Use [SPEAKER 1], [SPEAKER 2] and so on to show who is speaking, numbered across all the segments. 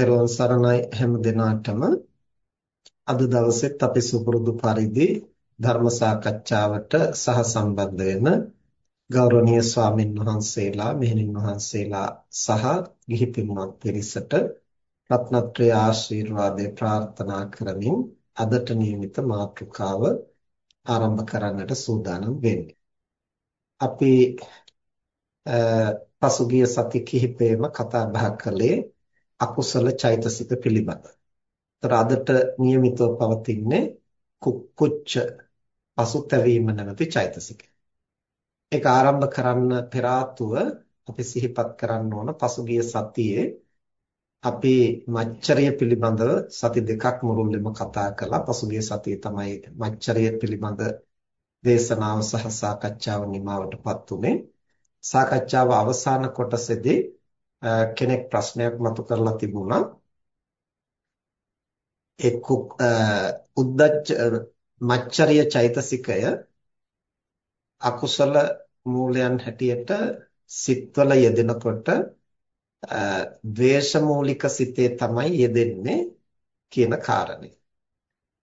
[SPEAKER 1] පෙරවන් සරණයි හැම දිනාටම අද දවසෙත් අපි සුපුරුදු පරිදි ධර්ම සාකච්ඡාවට සහසම්බන්ධ වෙන ගෞරවනීය ස්වාමින් වහන්සේලා මෙහෙණින් වහන්සේලා සහ ගිහි පින්වත් පිරිසට රත්නත්‍රය ආශිර්වාදේ ප්‍රාර්ථනා කරමින් අදට නියමිත මාතෘකාව ආරම්භ කරන්නට සූදානම් වෙන්නේ. අපි පසුගිය සති කිහිපෙම කතා බහ කළේ අකුසල චෛතසික පිළිබඳ. ඒතර අදට નિયમિતව පවතින්නේ කුක්කුච්ච පසුතැවීම නැමැති චෛතසිකය. ඒක ආරම්භ කරන්න පෙර අපි සිහිපත් කරන්න ඕන පසුගිය සතියේ අපි මච්චරය පිළිබඳව සති දෙකක් මුරුල්ලෙම කතා කළා. පසුගිය සතියේ තමයි මච්චරය පිළිබඳ දේශනාව සහ සාකච්ඡාව නිමවටපත් උනේ. සාකච්ඡාව අවසාන කොටසේදී කෙනෙක් ප්‍රශ්නයක් මතු කරලා තිබුණා එක් උද්දච්ච මච්චරිය චෛතසිකය අකුසල මූලයන් හැටියට සිත්වල යෙදෙනකොට ද්වේෂ මූලික සිතේ තමයි යෙදෙන්නේ කියන කාරණේ.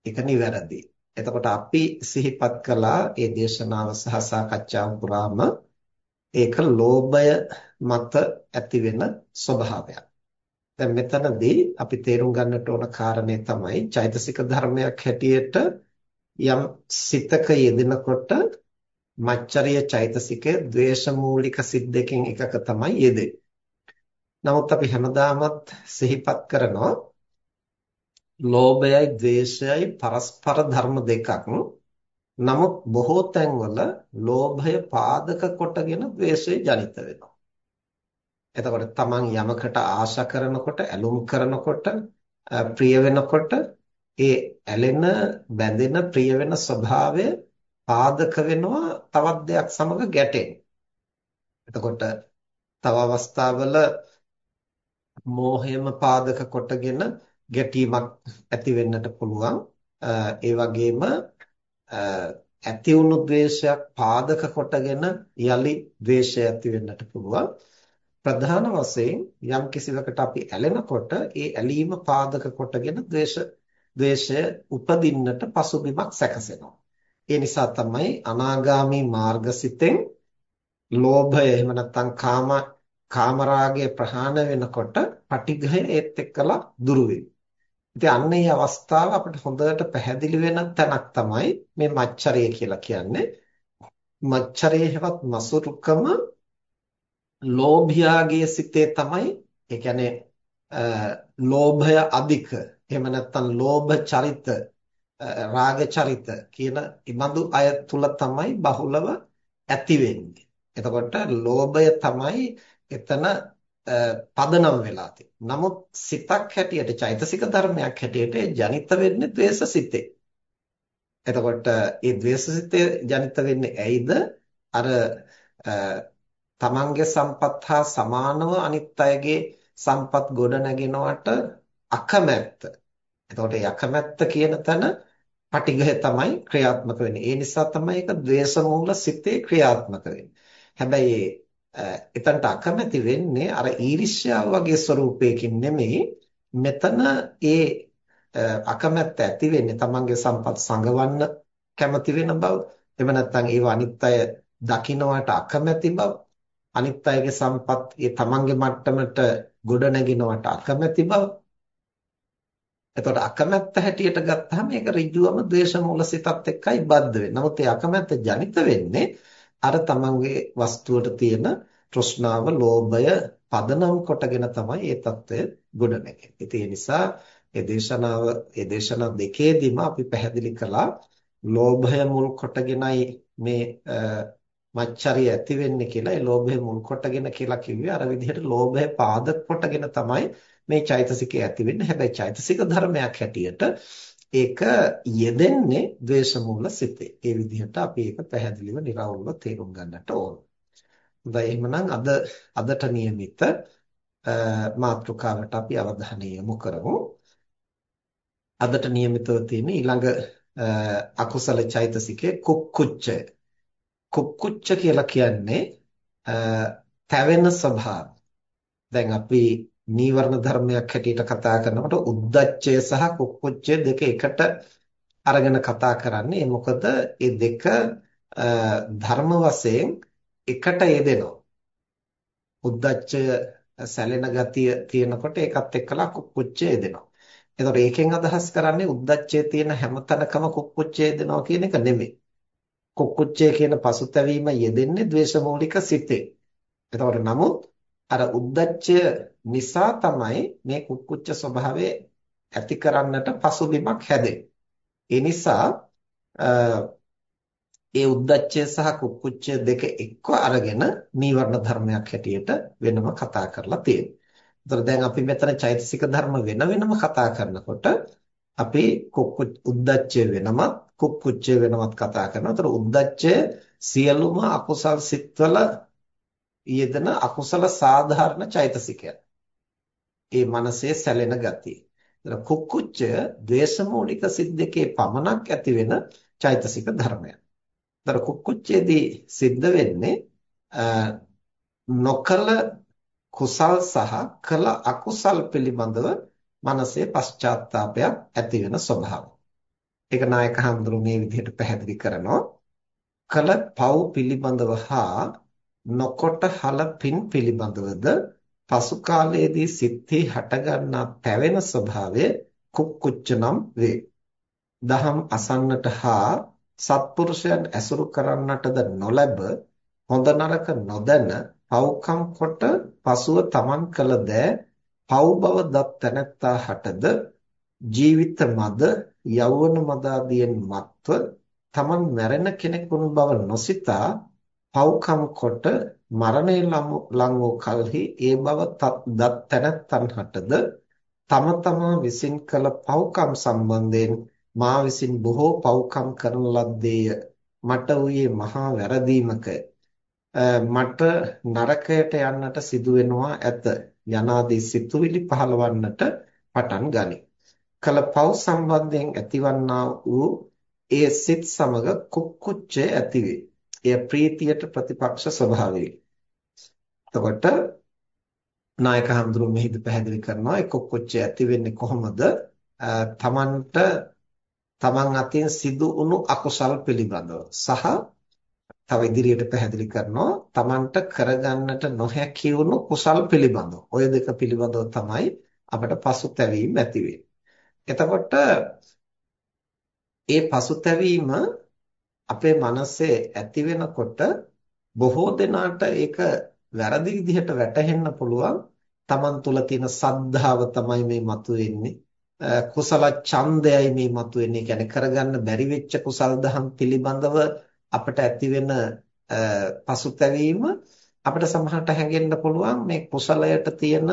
[SPEAKER 1] ඒක නිවැරදි. එතකොට අපි සිහිපත් කළා මේ දේශනාව සහ සාකච්ඡාව පුරාම ඒක ලෝභය මත ඇති වෙන ස්වභාවයක්. දැන් මෙතනදී අපි තේරුම් ගන්නට ඕන කාරණේ තමයි චෛතසික ධර්මයක් හැටියට යම් සිතක යෙදෙනකොට මච්චරිය චෛතසිකය ද්වේෂමූලික සිත් දෙකෙන් එකක තමයි යෙදෙන්නේ. නමුත් අපි හැමදාමත් සිහිපත් කරනවා ලෝභයයි ද්වේෂයයි පරස්පර ධර්ම දෙකක්. නමුත් බොහෝ තැන්වල ලෝභය පාදක කොටගෙන ද්වේෂය ජනිත වෙනවා. එතකොට තමන් යමකට ආශා කරනකොට ඇලුම් කරනකොට ප්‍රිය වෙනකොට ඒ ඇලෙන බැඳෙන ප්‍රිය වෙන ස්වභාවය පාදක වෙනවා තවත් දෙයක් සමග ගැටෙන්න. එතකොට තව අවස්ථාවල මෝහයම පාදක කොටගෙන ගැටීමක් ඇති වෙන්නට පුළුවන්. ඒ වගේම ඇති වුණු ද්වේෂයක් පාදක කොටගෙන යලි ද්වේෂය ඇති වෙන්නට පුළුවන්. ප්‍රධාන වශයෙන් යම් කිසිවකට අපි ඇලෙනකොට ඒ ඇලීම පාදක කොටගෙන ද්වේෂ ද්වේෂය උපදින්නට පසුබිමක් සැකසෙනවා. ඒ නිසා තමයි අනාගාමී මාර්ගසිතෙන් ලෝභය එහෙම නැත්නම් කාම කාමරාගය ප්‍රහාණය වෙනකොට පටිඝය ඒත් එක්කලා දුරු වෙන්නේ. ඉතින් අන්න ඒ අවස්ථාව අපිට හොඳට පැහැදිලි වෙන තැනක් තමයි මේ මච්චරය කියලා කියන්නේ. මච්චරයේ හෙවත් මසුරුකම ලෝභයාගේ සිතේ තමයි ඒ කියන්නේ ලෝභය අධික එහෙම නැත්නම් ලෝභ චරිත රාග චරිත කියන ඉබඳු අය තුල තමයි බහුලව ඇති වෙන්නේ. එතකොට ලෝභය තමයි එතන පදනම් වෙලා නමුත් සිතක් හැටියට චෛතසික ධර්මයක් හැටියට ජනිත වෙන්නේ ද්වේෂසිතේ. එතකොට මේ ද්වේෂසිතේ ජනිත වෙන්නේ ඇයිද? අර තමන්ගේ සම්පත් හා සමානව අනිත් අයගේ සම්පත් ගොඩ නැගෙනවට අකමැත්ත. එතකොට මේ අකමැත්ත කියන තැන පටිඝය තමයි ක්‍රියාත්මක වෙන්නේ. ඒ නිසා තමයි ඒක ද්වේෂ මූල සිතේ ක්‍රියාත්මක වෙන්නේ. හැබැයි එතනට අකමැති වෙන්නේ අර ඊර්ෂ්‍යාව වගේ ස්වરૂපයකින් නෙමෙයි. මෙතන ඒ අකමැත්ත ඇති වෙන්නේ තමන්ගේ සම්පත් සංගවන්න කැමති වෙන බව. එහෙම නැත්නම් ඒව අනිත් අය දකින්නට අකමැති බව. අනිත් අයගේ සම්පත් ඒ තමන්ගේ මට්ටමට ගොඩ නැගිනවට අකමැති බව. එතකොට අකමැත්ත හැටියට ගත්තාම ඒක ඍජුවම ද්වේෂ මූලසිතත් එක්කයි බද්ධ වෙන්නේ. නමුත් ඒ අකමැත්ත ජනිත වෙන්නේ අර තමන්ගේ වස්තුවට තියෙන තෘෂ්ණාව, ලෝභය පදනම් කොටගෙන තමයි මේ தত্ত্বය ගොඩනැගෙන්නේ. ඉතින් ඒ නිසා ඒ දේශනාව, ඒ දේශනා දෙකේදීම අපි පැහැදිලි කළා ලෝභය මුල් කොටගෙනයි මේ මච්චරිය ඇති වෙන්නේ කියලා ඒ ලෝභය මුල් කොටගෙන කියලා කිව්වේ අර විදිහට ලෝභය පාදක කොටගෙන තමයි මේ චෛතසිකය ඇති වෙන්නේ. හැබැයි චෛතසික ධර්මයක් හැටියට ඒක යෙදෙන්නේ ද්වේෂ මූල සිතේ. ඒ විදිහට අපි ඒක පැහැදිලිව නිර්වෘල්ව තේරුම් ගන්නට ඕන. හොඳයි එහෙනම් අද අදට નિયમિત මාතෘකාවට අපි අවධානය යොමු කරමු. අදට નિયમિતව තියෙන ඊළඟ අකුසල චෛතසිකේ කුක්කුච්ච. කුක්කුච්ච කියලා කියන්නේ තැවෙන ස්වභාව. දැන් අපි නීවරණ ධර්මයක් හැටියට කතා කරනකොට උද්දච්චය සහ කුක්කුච්චය දෙක එකට අරගෙන කතා කරන්නේ. මොකද මේ දෙක ධර්ම වශයෙන් එකට යෙදෙනවා. උද්දච්චය සැලෙන ගතිය තියෙනකොට ඒකත් එක්කලා කුක්කුච්චය යෙදෙනවා. එතකොට ඒකෙන් අදහස් කරන්නේ උද්දච්චයේ තියෙන හැමතැනකම කුක්කුච්චය යෙදෙනවා කියන එක නෙමෙයි. කුක්කුච්චය කියන පසුතැවීම යෙදෙන්නේ ද්වේෂමූලික සිතේ. එතකොට නමුත් අර උද්දච්චය නිසා තමයි මේ කුක්කුච්ච ස්වභාවය ඇති කරන්නට පසුබිමක් හැදෙන්නේ. ඒ නිසා ඒ උද්දච්චය සහ කුක්කුච්චය දෙක එක්ව අරගෙන නීවරණ ධර්මයක් හැටියට වෙනම කතා කරලා තියෙනවා. ඒතර දැන් අපි මෙතන චෛතසික ධර්ම වෙන වෙනම කතා කරනකොට අපි කුක්කුච් උද්දච්චය වෙනමත් කුක්කුච්චය වෙනමත් කතා කරනවා. ඒතර උද්දච්චය සියලුම අකුසල් සිත්වල යෙදෙන අකුසල සාධාරණ චෛතසිකය. ඒ මනසේ සැලෙන ගතිය. එතන කුක්කුච්චය ද්වේෂමූලික සිත් දෙකේ පමණක් ඇති වෙන චෛතසික ධර්මයක්. එතන කුක්කුච්චයේදී සිද්ධ වෙන්නේ නොකල කුසල් සහ කල අකුසල් පිළිබඳව මනසේ පශ්චාත්තාවපයක් ඇති වෙන ස්වභාවය. ඒක නායක හඳුරු මේ විදිහට පැහැදිලි කරනවා. කල පව් පිළිබඳව හා නොකොට හල පින් පිළිබඳවද පසු කාලයේදී සිත්හි හටගන්නා පැවෙන ස්වභාවය කුක්කුච්ච නම් වේ. දහම් අසන්නට හා සත්පුරුෂයන් ඇසුරු කරන්නටද නොලැබ හොඳ නරක නොදැන පව්කම් කොට පසුව තමන් කළ දෑ පව් බව දත් තැනැත්තා හටද ජීවිත මද යෞවන මද ආදියෙන් මත්ව තමන් මැරෙන කෙනෙකුන් බව නොසිතා පව්කම් කොට මරණය ලං වූ කලෙහි ඒ බව දත් තැනැත්තන්හටද තම තමා විසින් කළ පව්කම් සම්බන්ධයෙන් මා විසින් බොහෝ පව්කම් කරන ලද්දේය. මට වූයේ මහා වැරදීමකය මට නරකයට යන්නට සිදු වෙනවා ඇත. යනාදී සිතුවිලි පහළවන්නට පටන් ගනී. කල පව් සම්බන්ධයෙන් ඇතිවන්නා වූ ඒ සිත් සමග කුක්කුච්චය ඇතිවේ. එය ප්‍රීතියට ප්‍රතිපක්ෂ ස්වභාවයයි. එතකොට නායක හඳුරු මෙහිදී පැහැදිලි කරනවා එක්ක කොච්චර ඇති වෙන්නේ කොහොමද? තමන්ට තමන් අතින් සිදු වුණු අකුසල් පිළිබඳව සහ තව ඉදිරියට පැහැදිලි කරනවා තමන්ට කරගන්නට නොහැකි වුණු කුසල් පිළිබඳව. ඔය දෙක පිළිබඳව තමයි අපට පසුතැවීම ඇති එතකොට ඒ පසුතැවීම අපේ මනසේ ඇති වෙනකොට බොහෝ දෙනාට ඒක වැරදි විදිහට වැටහෙන්න පුළුවන්. Taman තුල තියෙන සද්ධාව තමයි මේ මතුවෙන්නේ. කුසල ඡන්දයයි මේ මතුවෙන්නේ. කියන්නේ කරගන්න බැරි වෙච්ච කුසල් දහම් පිළිබඳව අපට ඇති වෙන පසුතැවීම අපිට සමහරට හැඟෙන්න පුළුවන් මේ කුසලයට තියෙන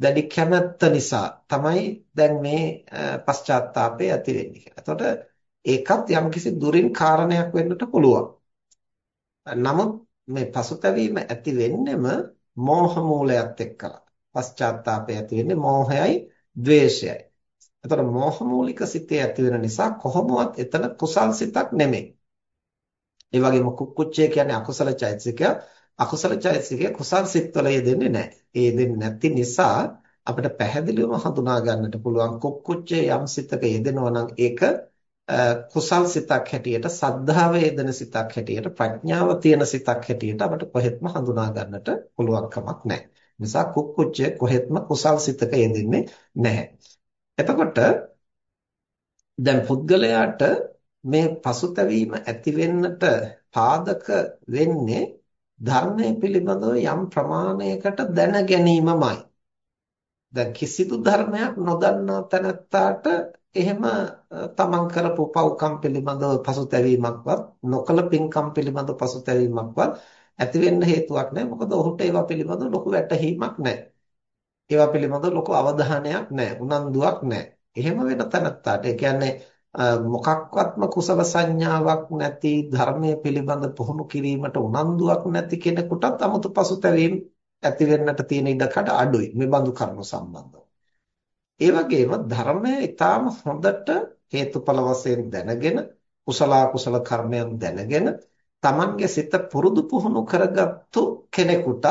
[SPEAKER 1] දැඩි කැමැත්ත නිසා තමයි දැන් මේ පශ්චාත්තාපය ඇති වෙන්නේ කියලා. එතකොට ඒකත් යම්කිසි දුරින් කාරණයක් වෙන්නට පුළුවන්. නමුත් මේ පසුතැවීම ඇති වෙන්නෙම මෝහ මූලයක් එක්කලා. පශ්චාත්තාපය ඇති වෙන්නේ මෝහයයි, ද්වේෂයයි. එතකොට මෝහ මූලික සිතේ ඇති වෙන නිසා කොහොමවත් එතන කුසල් සිතක් නෙමෙයි. ඒ වගේම කුක්කුච්චය කියන්නේ අකුසල චෛතසිකය. අකුසල චෛතසිකය කුසල් සිත්වල යෙදෙන්නේ නැහැ. ඒ යෙදෙන්නේ නැති නිසා අපිට පැහැදිලිවම හඳුනා ගන්නට පුළුවන් කුක්කුච්චය යම් සිතක යෙදෙනවා නම් ඒක කුසල් සිතක් හැටියට සද්ධාව යෙදෙන සිතක් හැටියට ප්‍රඥාව තියෙන සිතක් හැටියට අපිට කොහෙත්ම හඳුනා ගන්නට පුළුවන් කමක් නැහැ. නිසා කුක්කුච්චය කොහෙත්ම කුසල් සිතක යෙදෙන්නේ නැහැ. එතකොට දැන් පුද්ගලයාට මේ පසුතැවීම ඇති වෙන්නට පාදක වෙන්නේ ධර්මයේ පිළිබඳව යම් ප්‍රමාණයකට දැන ගැනීමමයි. දැන් කිසිදු ධර්මයක් නොදන්නා තැනැත්තාට එහෙම තමන් කරපු පව්කම් පිළිබඳව පසුතැවීමක්වත් නොකල පින්කම් පිළිබඳව පසුතැවීමක්වත් ඇති වෙන්න හේතුවක් නැහැ. මොකද ඔහුට ඒවා පිළිබඳව ලොකු වැටහීමක් නැහැ. ඒවා පිළිබඳව ලොකු අවධානයක් නැහැ. උනන්දුවක් නැහැ. එහෙම වෙන තැනත්තාට ඒ කියන්නේ මොකක්වත්ම කුසල සංඥාවක් නැති ධර්මයේ පිළිබඳ පුහුණු කිරීමට උනන්දුවක් නැති කෙනෙකුටත් 아무තු පසුතැවීම ඇති වෙන්නට තියෙන ඉඩකඩ අඩුයි. මේ බඳු කරුණු සම්බන්ධව. ඒ වගේම ධර්මය ඊටාම හොඳට හේතුඵල වශයෙන් දැනගෙන කුසල කුසල කර්මයන් දැනගෙන Tamange සිත පුරුදු පුහුණු කරගත්තු කෙනෙකුටත්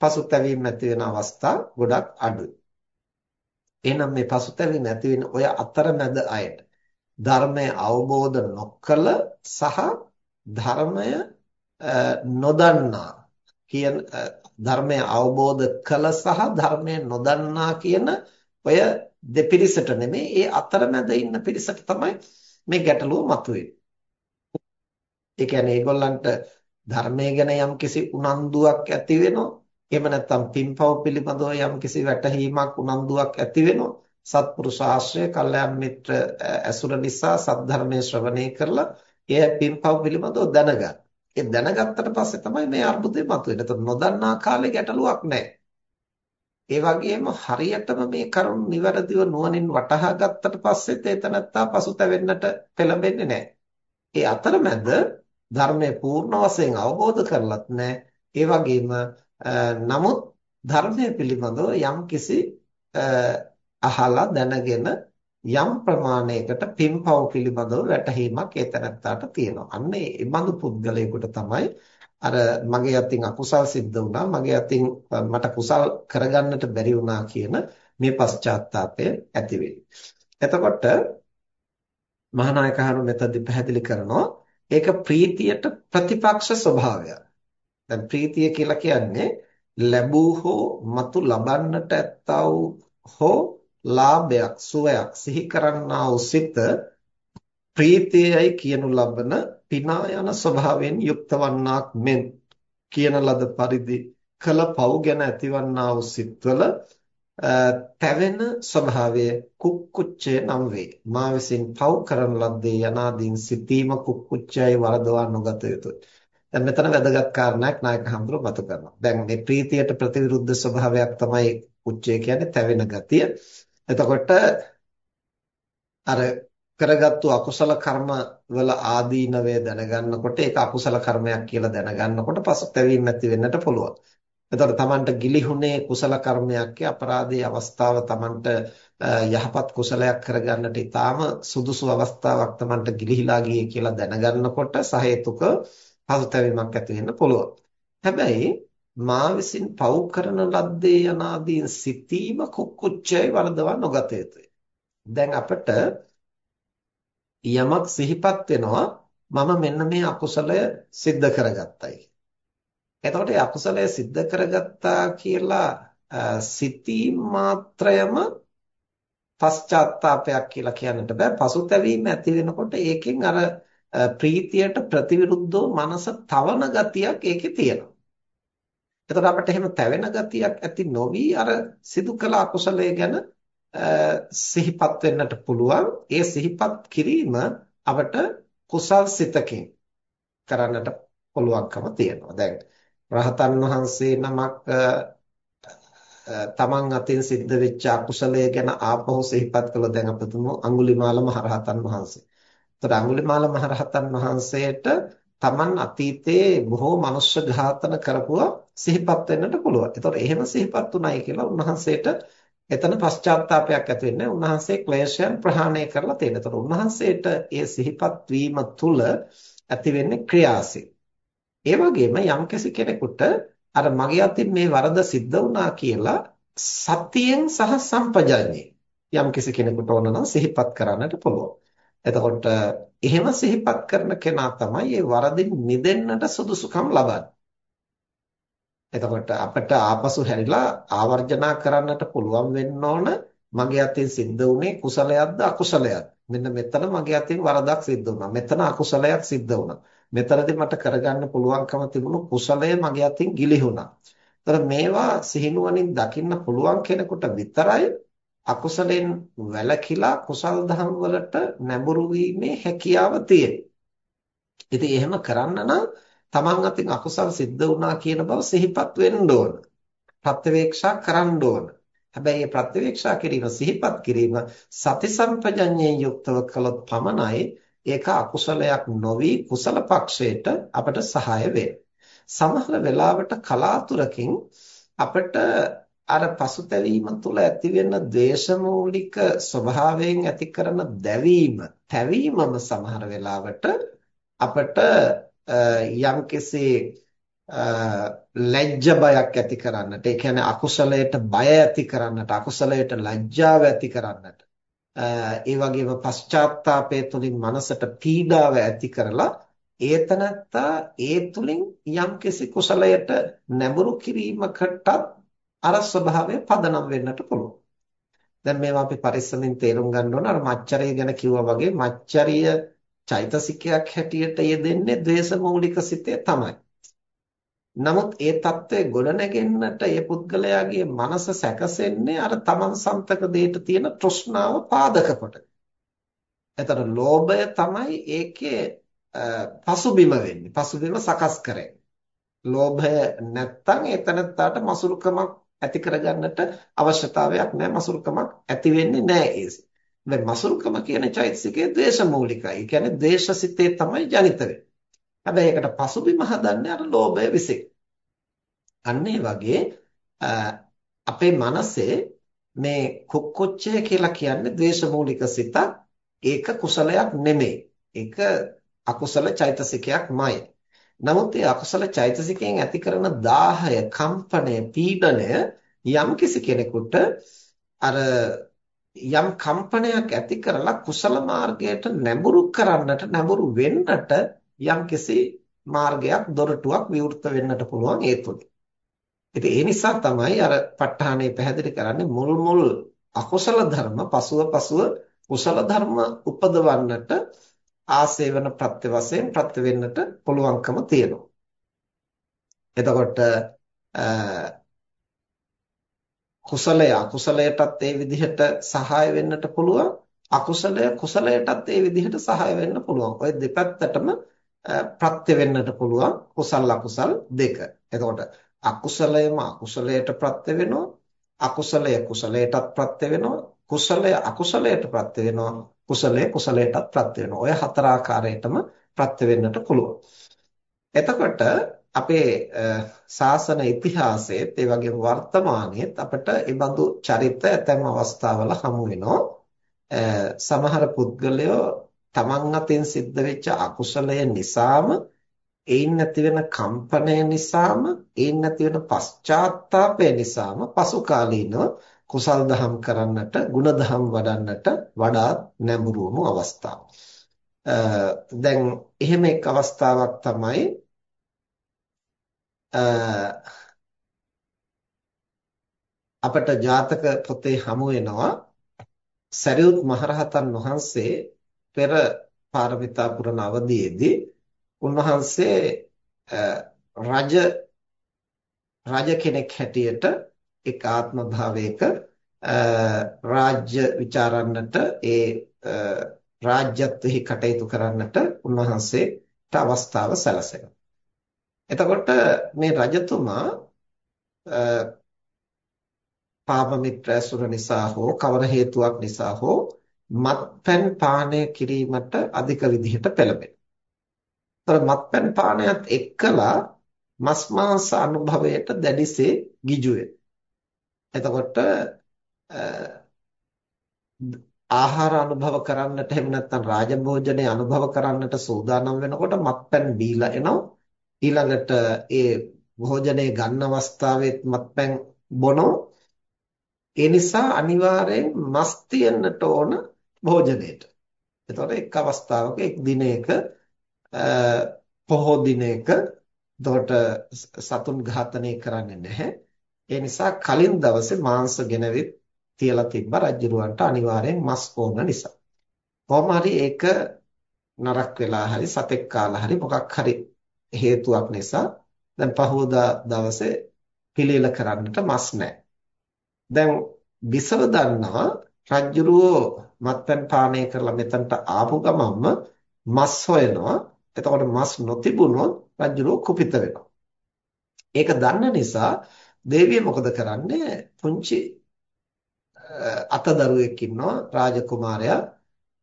[SPEAKER 1] පසුතැවීම නැති වෙන අවස්ථා ගොඩක් අඩුයි. එහෙනම් මේ පසුතැවීම නැති වෙන ඔය අතරමැද අයට ධර්මය අවබෝධ නොකළ සහ ධර්මය නොදන්නා කියන ධර්මය අවබෝධ කළ සහ ධර්මය නොදන්නා කියන ඔය දෙපිරිසට නෙමෙයි ඒ අතරමැද ඉන්න පිරිසට තමයි මේ ගැටලුව මතුවෙන්නේ. ඒ කියන්නේ ඒගොල්ලන්ට ධර්මය ගැන යම්කිසි උනන්දුවක් ඇති වෙනවා. එහෙම නැත්නම් පින්පව් පිළිබඳව යම්කිසි වැටහීමක් උනන්දුවක් ඇති වෙනවා. සත්පුරුෂ ආශ්‍රය, කල්යාණ මිත්‍ර ඇසුර නිසා සද්ධර්මයේ ශ්‍රවණය කරලා එය පින්පව් පිළිබඳව දැනගන්න. ඒ දැනගත්තට පස්සේ තමයි මේ අර්බුදේ මතුවෙන්නේ. එතකොට නොදන්නා කාලේ ගැටලුවක් නැහැ. ඒ වගේම හරියටම මේ කරුණ નિවරදිව නුවණින් වටහා ගත්තට පස්සෙත් එතනත්තා පසුතැවෙන්නට පෙළඹෙන්නේ නැහැ. ඒ අතරමැද ධර්මයේ පූර්ණ වශයෙන් අවබෝධ කරලත් නැහැ. ඒ වගේම නමුත් ධර්මයේ පිළිබඳව යම්කිසි අහලා දැනගෙන යම් ප්‍රමාණයකට පින්පව් පිළිබඳව වැටහීමක් ඒ තැනත්තාට තියෙනවා. අන්න ඒ බඳු පුද්ගලයෙකුට තමයි අර මගේ අතින් අකුසල් සිද්ධ වුණා මගේ අතින් මට කුසල් කරගන්නට බැරි වුණා කියන මේ පශ්චාත්තාපය ඇති එතකොට මහානායකහරු මෙතනදි පැහැදිලි කරනවා ඒක ප්‍රීතියට ප්‍රතිපක්ෂ ස්වභාවයක්. දැන් ප්‍රීතිය කියලා කියන්නේ ලැබූ හෝ මතු ලබන්නට ඇත්තා වූ හෝ ලාභයක් සුවයක් සිහි කරන්නා වූ සිත ප්‍රීතියයි කියනු ලබන පිනා යන ස්වභාවයෙන් යුක්ත වන්නාක් මෙන් කියන ලද පරිදි කල පව් ගැන ඇතිවන්නා වූ සිත්වල තැවෙන ස්වභාවය කුක්කුච්චය නම් වේ. මා විසින් පව් කරන ලද්දේ යනාදීන් සිතීම කුක්කුච්චයයි වරදවා නොගත යුතුය. දැන් මෙතන වැදගත් කාරණයක් නායක හඳුරු මතු කරනවා. දැන් මේ ප්‍රීතියට ප්‍රතිවිරුද්ධ ස්වභාවයක් තමයි කුච්චය කියන්නේ තැවෙන ගතිය. එතකොට අර කරගත්තු අකුසල කර්ම වල ආදීනවය දැනගන්නකොට ඒක අකුසල කර්මයක් කියලා දැනගන්නකොට පසුතැවීම නැති වෙන්නට පුළුවන්. එතකොට Tamanට ගිලිහුනේ කුසල කර්මයක් අපරාධයේ අවස්ථාව Tamanට යහපත් කුසලයක් කරගන්නට ඊටාම සුදුසු අවස්ථාවක් Tamanට ගිලිහිලා ගියේ කියලා දැනගන්නකොට සහේතුක පසුතැවීමක් ඇති වෙන්න පුළුවන්. හැබැයි මා විසින් පව් කරන ලද්දේ යනාදීන් සිතීම කුක්කුච්චයි වරදවා නොගත යුතුය. දැන් අපිට යමක් සිහිපත් වෙනවා මම මෙන්න මේ අකුසලය සිද්ධ කරගත්තයි. එතකොට ඒ අකුසලය සිද්ධ කරගත්තා කියලා සිතීම මාත්‍රයම පශ්චාත්තාවපයක් කියලා කියන්නට බෑ. පසුතැවීම ඇති වෙනකොට ඒකෙන් අර ප්‍රීතියට ප්‍රතිවිරුද්ධව මනස තවන ගතියක් ඒකේ තියෙනවා. එතකොට අපිට එහෙම තැවෙන ගතියක් ඇති නොවි අර සිදු කළ අකුසලයේ ගැන සිහිපත් වෙන්නට පුළුවන්. ඒ සිහිපත් කිරීම අපට කුසල් සිතකින් කරන්නට පුළුවන්කම තියෙනවා. දැන් රහතන් වහන්සේ නමක් තමන් අතින් සිද්ධ වෙච්ච අකුසලය ගැන ආපහු සිහිපත් කළා දැන් අප තුමු අඟුලිමාල මහරහතන් වහන්සේ. ඒතර අඟුලිමාල මහරහතන් වහන්සේට තමන් අතීතයේ බොහෝ මනුෂ්‍ය ඝාතන කරපුවා සිහිපත් වෙන්නට පුළුවන්. ඒතකොට එහෙම සිහිපත් උනායි කියලා උන්වහන්සේට එතන පශ්චාත්තාවපයක් ඇති වෙන්නේ උන්වහන්සේ ක්ලේශයන් ප්‍රහාණය කරලා තියෙන. ඒතකොට උන්වහන්සේට ඒ සිහිපත් වීම තුල ඇති වෙන්නේ ක්‍රියාසිත. ඒ වගේම යම්කිසි කෙනෙකුට අර මගේ අතින් මේ වරද සිද්ධ වුණා කියලා සතියෙන් සහ සම්පජඤ්ඤේ යම්කිසි කෙනෙකුට ඕන නම් සිහිපත් කරන්නට පුළුවන්. එතකොට එහෙම සිහිපත් කරන කෙනා තමයි මේ වරදින් මිදෙන්නට සුදුසුකම් ලබන්නේ. එතකොට අපිට ආපසු හැරිලා ආවර්ජනා කරන්නට පුළුවන් වෙන්න ඕන මගේ අතින් සිද්ධ වුණේ කුසලයක්ද අකුසලයක්ද? මෙන්න මෙතන මගේ අතින් වරදක් සිද්ධ වුණා. මෙතන අකුසලයක් සිද්ධ වුණා. මෙතනදී මට කරගන්න පුළුවන්කම තිබුණු කුසලය මගේ අතින් ගිලිහුණා. ඒතර මේවා සිහිනුවණින් දකින්න පුළුවන් කෙනෙකුට විතරයි අකුසලෙන් වැළකීලා කුසල් දහම් වලට නැඹුරු වීමේ හැකියාව තියෙන්නේ. ඉතින් එහෙම කරන්න නම් තමන් අතින් අකුසල් සිද්ධ වුණා කියන බව සිහිපත් වෙන්න ඕන. ප්‍රත්‍යවේක්ෂා කරන්න ඕන. හැබැයි මේ ප්‍රත්‍යවේක්ෂා කිරීම සිහිපත් කිරීම සති සම්පජඤ්ඤයෙන් යුක්තව කළොත් පමණයි ඒක අකුසලයක් නොවි කුසල පක්ෂයට අපට සහාය වෙන්නේ. සමහර වෙලාවට කලාතුරකින් අපිට අර පසුතැවීම තුළ ඇතිවෙන ද්වේෂමූලික ස්වභාවයෙන් ඇති කරන දැවීම, තැවීමම සමහර වෙලාවට අපට යම්කිසි ලැජ්ජ බයක් ඇති කරන්නට ඒ කියන්නේ අකුසලයට බය ඇති කරන්නට අකුසලයට ලැජ්ජාව ඇති කරන්නට ඒ වගේම පශ්චාත්තාපය තුලින් මනසට පීඩාව ඇති කරලා ඒතනත්තා ඒ තුලින් යම්කිසි කුසලයට නැඹුරු කිරීමකටත් අර ස්වභාවය පදනම් වෙන්නට පුළුවන්. දැන් මේවා අපි පරිස්සමින් තේරුම් ගන්න ඕන අර මච්චරිය ගැන කිව්වා වගේ මච්චරිය චෛතසිකයක් හැටියට යෙදෙන්නේ ද්වේෂ මූලික සිතේ තමයි. නමුත් ඒ తත්වයේ ගොඩනැගෙන්නට ඒ පුද්ගලයාගේ මනස සැකසෙන්නේ අර තමන් සන්තක දෙයට තියෙන තෘෂ්ණාව පාදක කොට. එතකොට ලෝභය තමයි ඒකේ පසුබිම වෙන්නේ. පසුබිම සකස් කරන්නේ. ලෝභය නැත්තම් එතනත්තාට මසුරුකමක් ඇති කරගන්නට අවශ්‍යතාවයක් නැහැ. මසුරුකමක් ඇති වෙන්නේ නැහැ ඒස. දැන් මසුරුකම කියන චෛතසිකයේ ද්වේෂ මූලිකයි. ඒ කියන්නේ ද්වේෂසිතේ තමයි ජනිත වෙන්නේ. හැබැයි ඒකට පසුබිම හදන්නේ අර ලෝභය විසින්. අන්න වගේ අපේ මනසේ මේ කුක්කුච්චය කියලා කියන්නේ ද්වේෂමූලික සිතක්. ඒක කුසලයක් නෙමෙයි. ඒක අකුසල චෛතසිකයක්මයි. නමුත් ඒ අකුසල චෛතසිකයෙන් ඇති කරන දාහය, කම්පනය, පීඩනය යම් කිසි කෙනෙකුට අර යම් කම්පනයක් ඇති කරලා කුසල මාර්ගයට නැඹුරු කරන්නට නැඹුරු වෙන්නට යම්කිසි මාර්ගයක් දොරටුවක් විවෘත වෙන්නට පුළුවන් ඒ තුලින්. ඉතින් ඒ නිසා තමයි අර ප ဋ ාණේ පැහැදිලි කරන්නේ මුල් මුල් අකුසල ධර්ම පසුව පසුව කුසල ධර්ම උපදවන්නට ආසේවන ප්‍රත්‍ය වශයෙන් ප්‍රත්‍ය වෙන්නට පුළුවන්කම තියෙනවා. එතකොට කුසලය අකුසලයටත් ඒ විදිහට සහාය වෙන්නට පුළුවන් අකුසලය කුසලයටත් ඒ විදිහට සහාය වෙන්න පුළුවන්. ඔය දෙපැත්තටම ප්‍රත්‍ය වෙන්නට පුළුවන් කුසල අකුසල් දෙක. එතකොට අකුසලයම අකුසලයට ප්‍රත්‍ය වෙනවා. අකුසලය කුසලයටත් ප්‍රත්‍ය වෙනවා. කුසලය අකුසලයට ප්‍රත්‍ය වෙනවා. කුසලය කුසලයටත් ප්‍රත්‍ය වෙනවා. ඔය හතර ආකාරයටම ප්‍රත්‍ය වෙන්නට පුළුවන්. එතකොට අපේ ශාසන ඉතිහාසයේත් ඒ වගේම වර්තමානයේත් අපිට ඒ බඳු චරිත ඇතැම් අවස්ථාවල හමු වෙනවා. සමහර පුද්ගලයෝ තමන් අතින් සිද්ධ වෙච්ච අකුසලය නිසාම ඒන් නැති වෙන කම්පනය නිසාම ඒන් නැති වෙන පශ්චාත්තාපය නිසාම පසු කාලීනව කුසල් දහම් කරන්නට ගුණ දහම් වඩන්නට වඩා නැඹුරු වුණු අවස්ථාව. දැන් එහෙම එක් අවස්ථාවක් තමයි අපට ජාතක පොතේ හමු වෙනවා සරියුත් මහරහතන් වහන්සේ පෙර පාරමිතා පුරන අවදීයේදී උන්වහන්සේ රජ රජ කෙනෙක් හැටියට එක් ආත්ම භාවයක රාජ්‍ය ਵਿਚාරන්නට ඒ රාජ්‍යත්වෙහි කටයුතු කරන්නට උන්වහන්සේට අවස්ථාව සැලසෙනවා. එතකොට මේ රජතුමා පාප මිත්‍ර ඇසුර නිසා හෝ කවර හේතුවක් නිසා හෝ මත්පැන් පානය කිරීමට අධික විදිහට පෙළඹෙනවා. ඒතර මත්පැන් පානයත් එක්කලා මස් මාංශ අනුභවයට දැඩිසේ ගිජු එතකොට ආහාර අනුභව කරන්නට එහෙම නැත්නම් රාජභෝජනේ අනුභව කරන්නට සූදානම් වෙනකොට මත්පැන් බීලා එනවා ඊළඟට ඒ භෝජනේ ගන්න අවස්ථාවෙත් මත්පැන් බොනෝ ඒ නිසා අනිවාර්යෙන් මස් තියන්නට ඕන භෝජනයේට. එතකොට එක් අවස්ථාවක එක් දිනයක පොහොය දිනයක එතකොට සතුන් ඝාතනය කරන්නේ නැහැ. ඒ නිසා කලින් දවසේ මාංශ ගෙනවිත් තියලා තිබ්බ රජුරවන්ට අනිවාර්යෙන් මස් ඕන නිසා. කොහොම හරි ඒක නරක් වෙලා හරි සතෙක් කාලා හරි මොකක් හරි හේතුවක් නිසා දැන් පහවදා දවසේ පිළිල කරන්නට මස් නැහැ. දැන් බිසව දන්නවා රජ්ජුරුවෝ මත්පැන් පානය කරලා මෙතනට ආපු ගමන්ම මස් හොයනවා. එතකොට මස් නොතිබුණොත් රජ්ජුරුවෝ කුපිත වෙනවා. ඒක දන්න නිසා දේවිය මොකද කරන්නේ? පුංචි අතදරුවෙක් ඉන්නවා රාජකුමාරයා.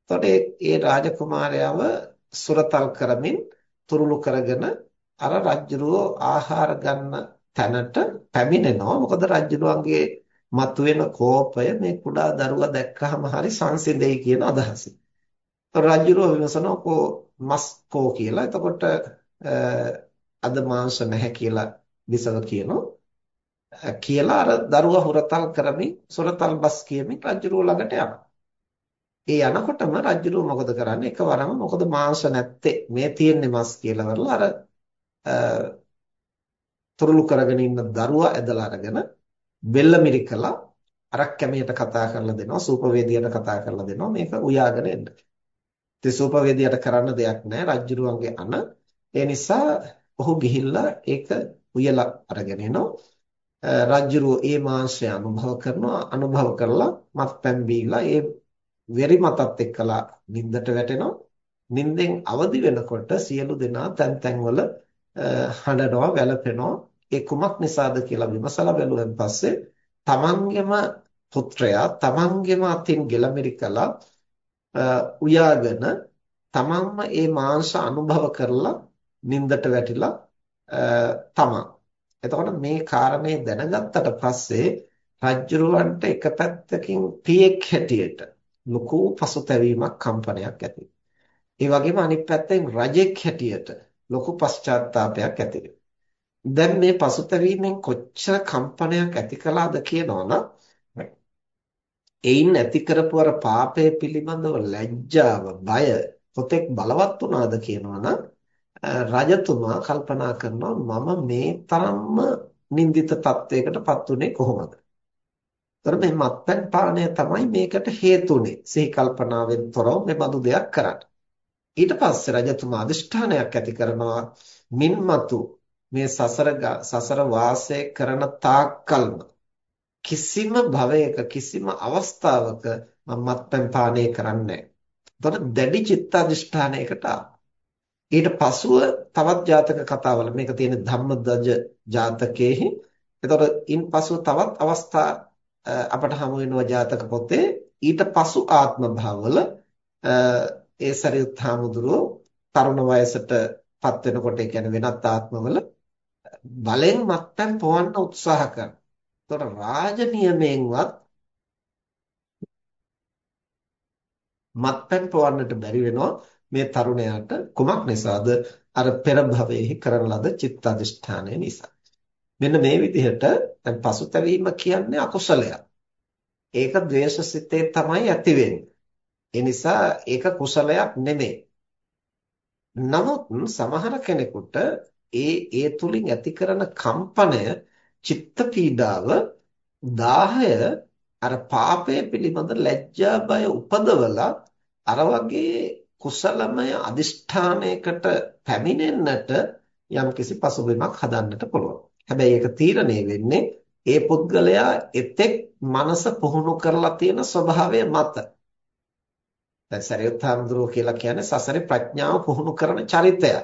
[SPEAKER 1] එතකොට ඒ රාජකුමාරයාව සුරතල් කරමින් තුරුළු කරගෙන අර රජ්ජුරුවෝ ආහාර ගන්න තැනට පැමිණෙනවා. මොකද රජ්ජුරුවන්ගේ මතුවෙන කෝපය මේ කුඩා දරුවා දැක්කහම හරි සංසිඳෙයි කියන අදහසින්. රජුරෝ විමසනවා කෝ මස් කෝ කියලා. එතකොට අද මාංශ නැහැ කියලා බිසව කියනවා. කියලා අර දරුවා හුරතල් කරමින් සොරතල් බස් කියමින් රජුරුව ළඟට යනවා. ඒ යනකොටම රජුරුව මොකද කරන්නේ? එකවරම මොකද මාංශ නැත්තේ මේ තියෙන්නේ මස් කියලා වරලා අර තුරුළු කරගෙන ඉන්න දරුවා ඇදලා අරගෙන බෙල්ල මිරිකලා අරක් කැමියට කතා කරලා දෙනවා සූපවේදියට කතා කරලා දෙනවා මේක උයාගෙන එන්න. ඉතින් සූපවේදියට කරන්න දෙයක් නැහැ රජුරුවන්ගේ අන. ඒ නිසා ඔහු ගිහිල්ලා ඒක උයලා අරගෙන එනවා. රජ්ජුරුව ඒ මාංශය අනුභව කරනවා අනුභව කරලා මත්පැන් බීලා ඒ වෙරි මතත් එක්කලා නිින්දට වැටෙනවා. නිින්දෙන් අවදි වෙනකොට සියලු දෙනා තැන් තැන්වල හඬනවා වැළපෙනවා. ඒ කුමක් නිසාද කියලා විමසලා බැලුවෙන් පස්සේ තමන්ගේම පුත්‍රයා තමන්ගේම අතින් ගෙලමිරිකලා උයාගෙන තමන්ම ඒ මාංශ අනුභව කරලා නිින්දට වැටිලා තමන් එතකොට මේ කාරණේ දැනගත්තට පස්සේ රජ්ජුරුවන්ට එක පැත්තකින් පියෙක් හැටියට ලොකු පසුතැවීමක් කම්පනයක් ඇති ඒ වගේම අනිත් පැත්තෙන් රජෙක් හැටියට ලොකු පශ්චාත්තාවපයක් ඇති දැන් මේ පසුතැවීමෙන් කොච්චර කම්පනයක් ඇති කළාද කියනවනම් එයින් ඇති කරපු අර පාපය පිළිබඳව ලැජ්ජාව බය කොතෙක් බලවත් වුණාද කියනවනම් රජතුමා කල්පනා කරනවා මම මේ තරම්ම නින්දිත තත්වයකටපත් උනේ කොහොමද? ତොර මේ මත්පැන් පානය තමයි මේකට හේතුනේ. සිහි කල්පනාවෙන් තොරව මේ බඳු දෙයක් කරන්න. ඊට පස්සේ රජතුමා අදිෂ්ඨානයක් ඇති කරනවා මින්මතු මේ සසර සසර වාසය කරන තාක්කල්ම කිසිම භවයක කිසිම අවස්ථාවක මම මත්පැන් පානය කරන්නේ නැහැ. එතකොට දැඩි චිත්ත අධිෂ්ඨානයකට ඊට පසුව තවත් ජාතක කතාවල මේක තියෙන ධම්මදජ ජාතකයේ එතකොට ඉන් පසුව තවත් අවස්ථා අපට හමු වෙනවා ජාතක පොතේ. ඊට පසු ආත්ම භාවවල ඒ සරියුත් හාමුදුරුවෝ තරුණ වයසටපත් වෙනකොට ඒ කියන්නේ වෙනත් ආත්මවල බලෙන් මත්තන් පොවන්න උත්සාහ කරනවා. එතකොට රාජ නියමයෙන්වත් මත්පැන් පොවන්නට බැරි වෙනවා මේ තරුණයාට කුමක් නිසාද? අර පෙර භවයේ කරන ලද චිත්ත අධිෂ්ඨානය නිසා. මෙන්න මේ විදිහට දැන් පසුතැවීම කියන්නේ අකුසලයක්. ඒක ද්වේෂසිතේ තමයි ඇති වෙන්නේ. ඒ නිසා ඒක කුසලයක් නෙමෙයි. නමුත් සමහර කෙනෙකුට ඒ ඒ තුලින් ඇති කරන කම්පනය චිත්ත පීඩාව 10 අර පාපය පිළිබඳ ලැජ්ජා බය උපදවලා අර වගේ කුසලමය අදිෂ්ඨානයකට පැමිණෙන්නට යම්කිසි පසුබිමක් හදන්නට පුළුවන්. හැබැයි ඒක තීරණය වෙන්නේ ඒ පුද්ගලයා එතෙක් මනස පුහුණු කරලා තියෙන ස්වභාවය මත. දැන් සරියුත් හාමුදුරුවෝ කියලා කියන්නේ සසරේ ප්‍රඥාව පුහුණු කරන චරිතයක්.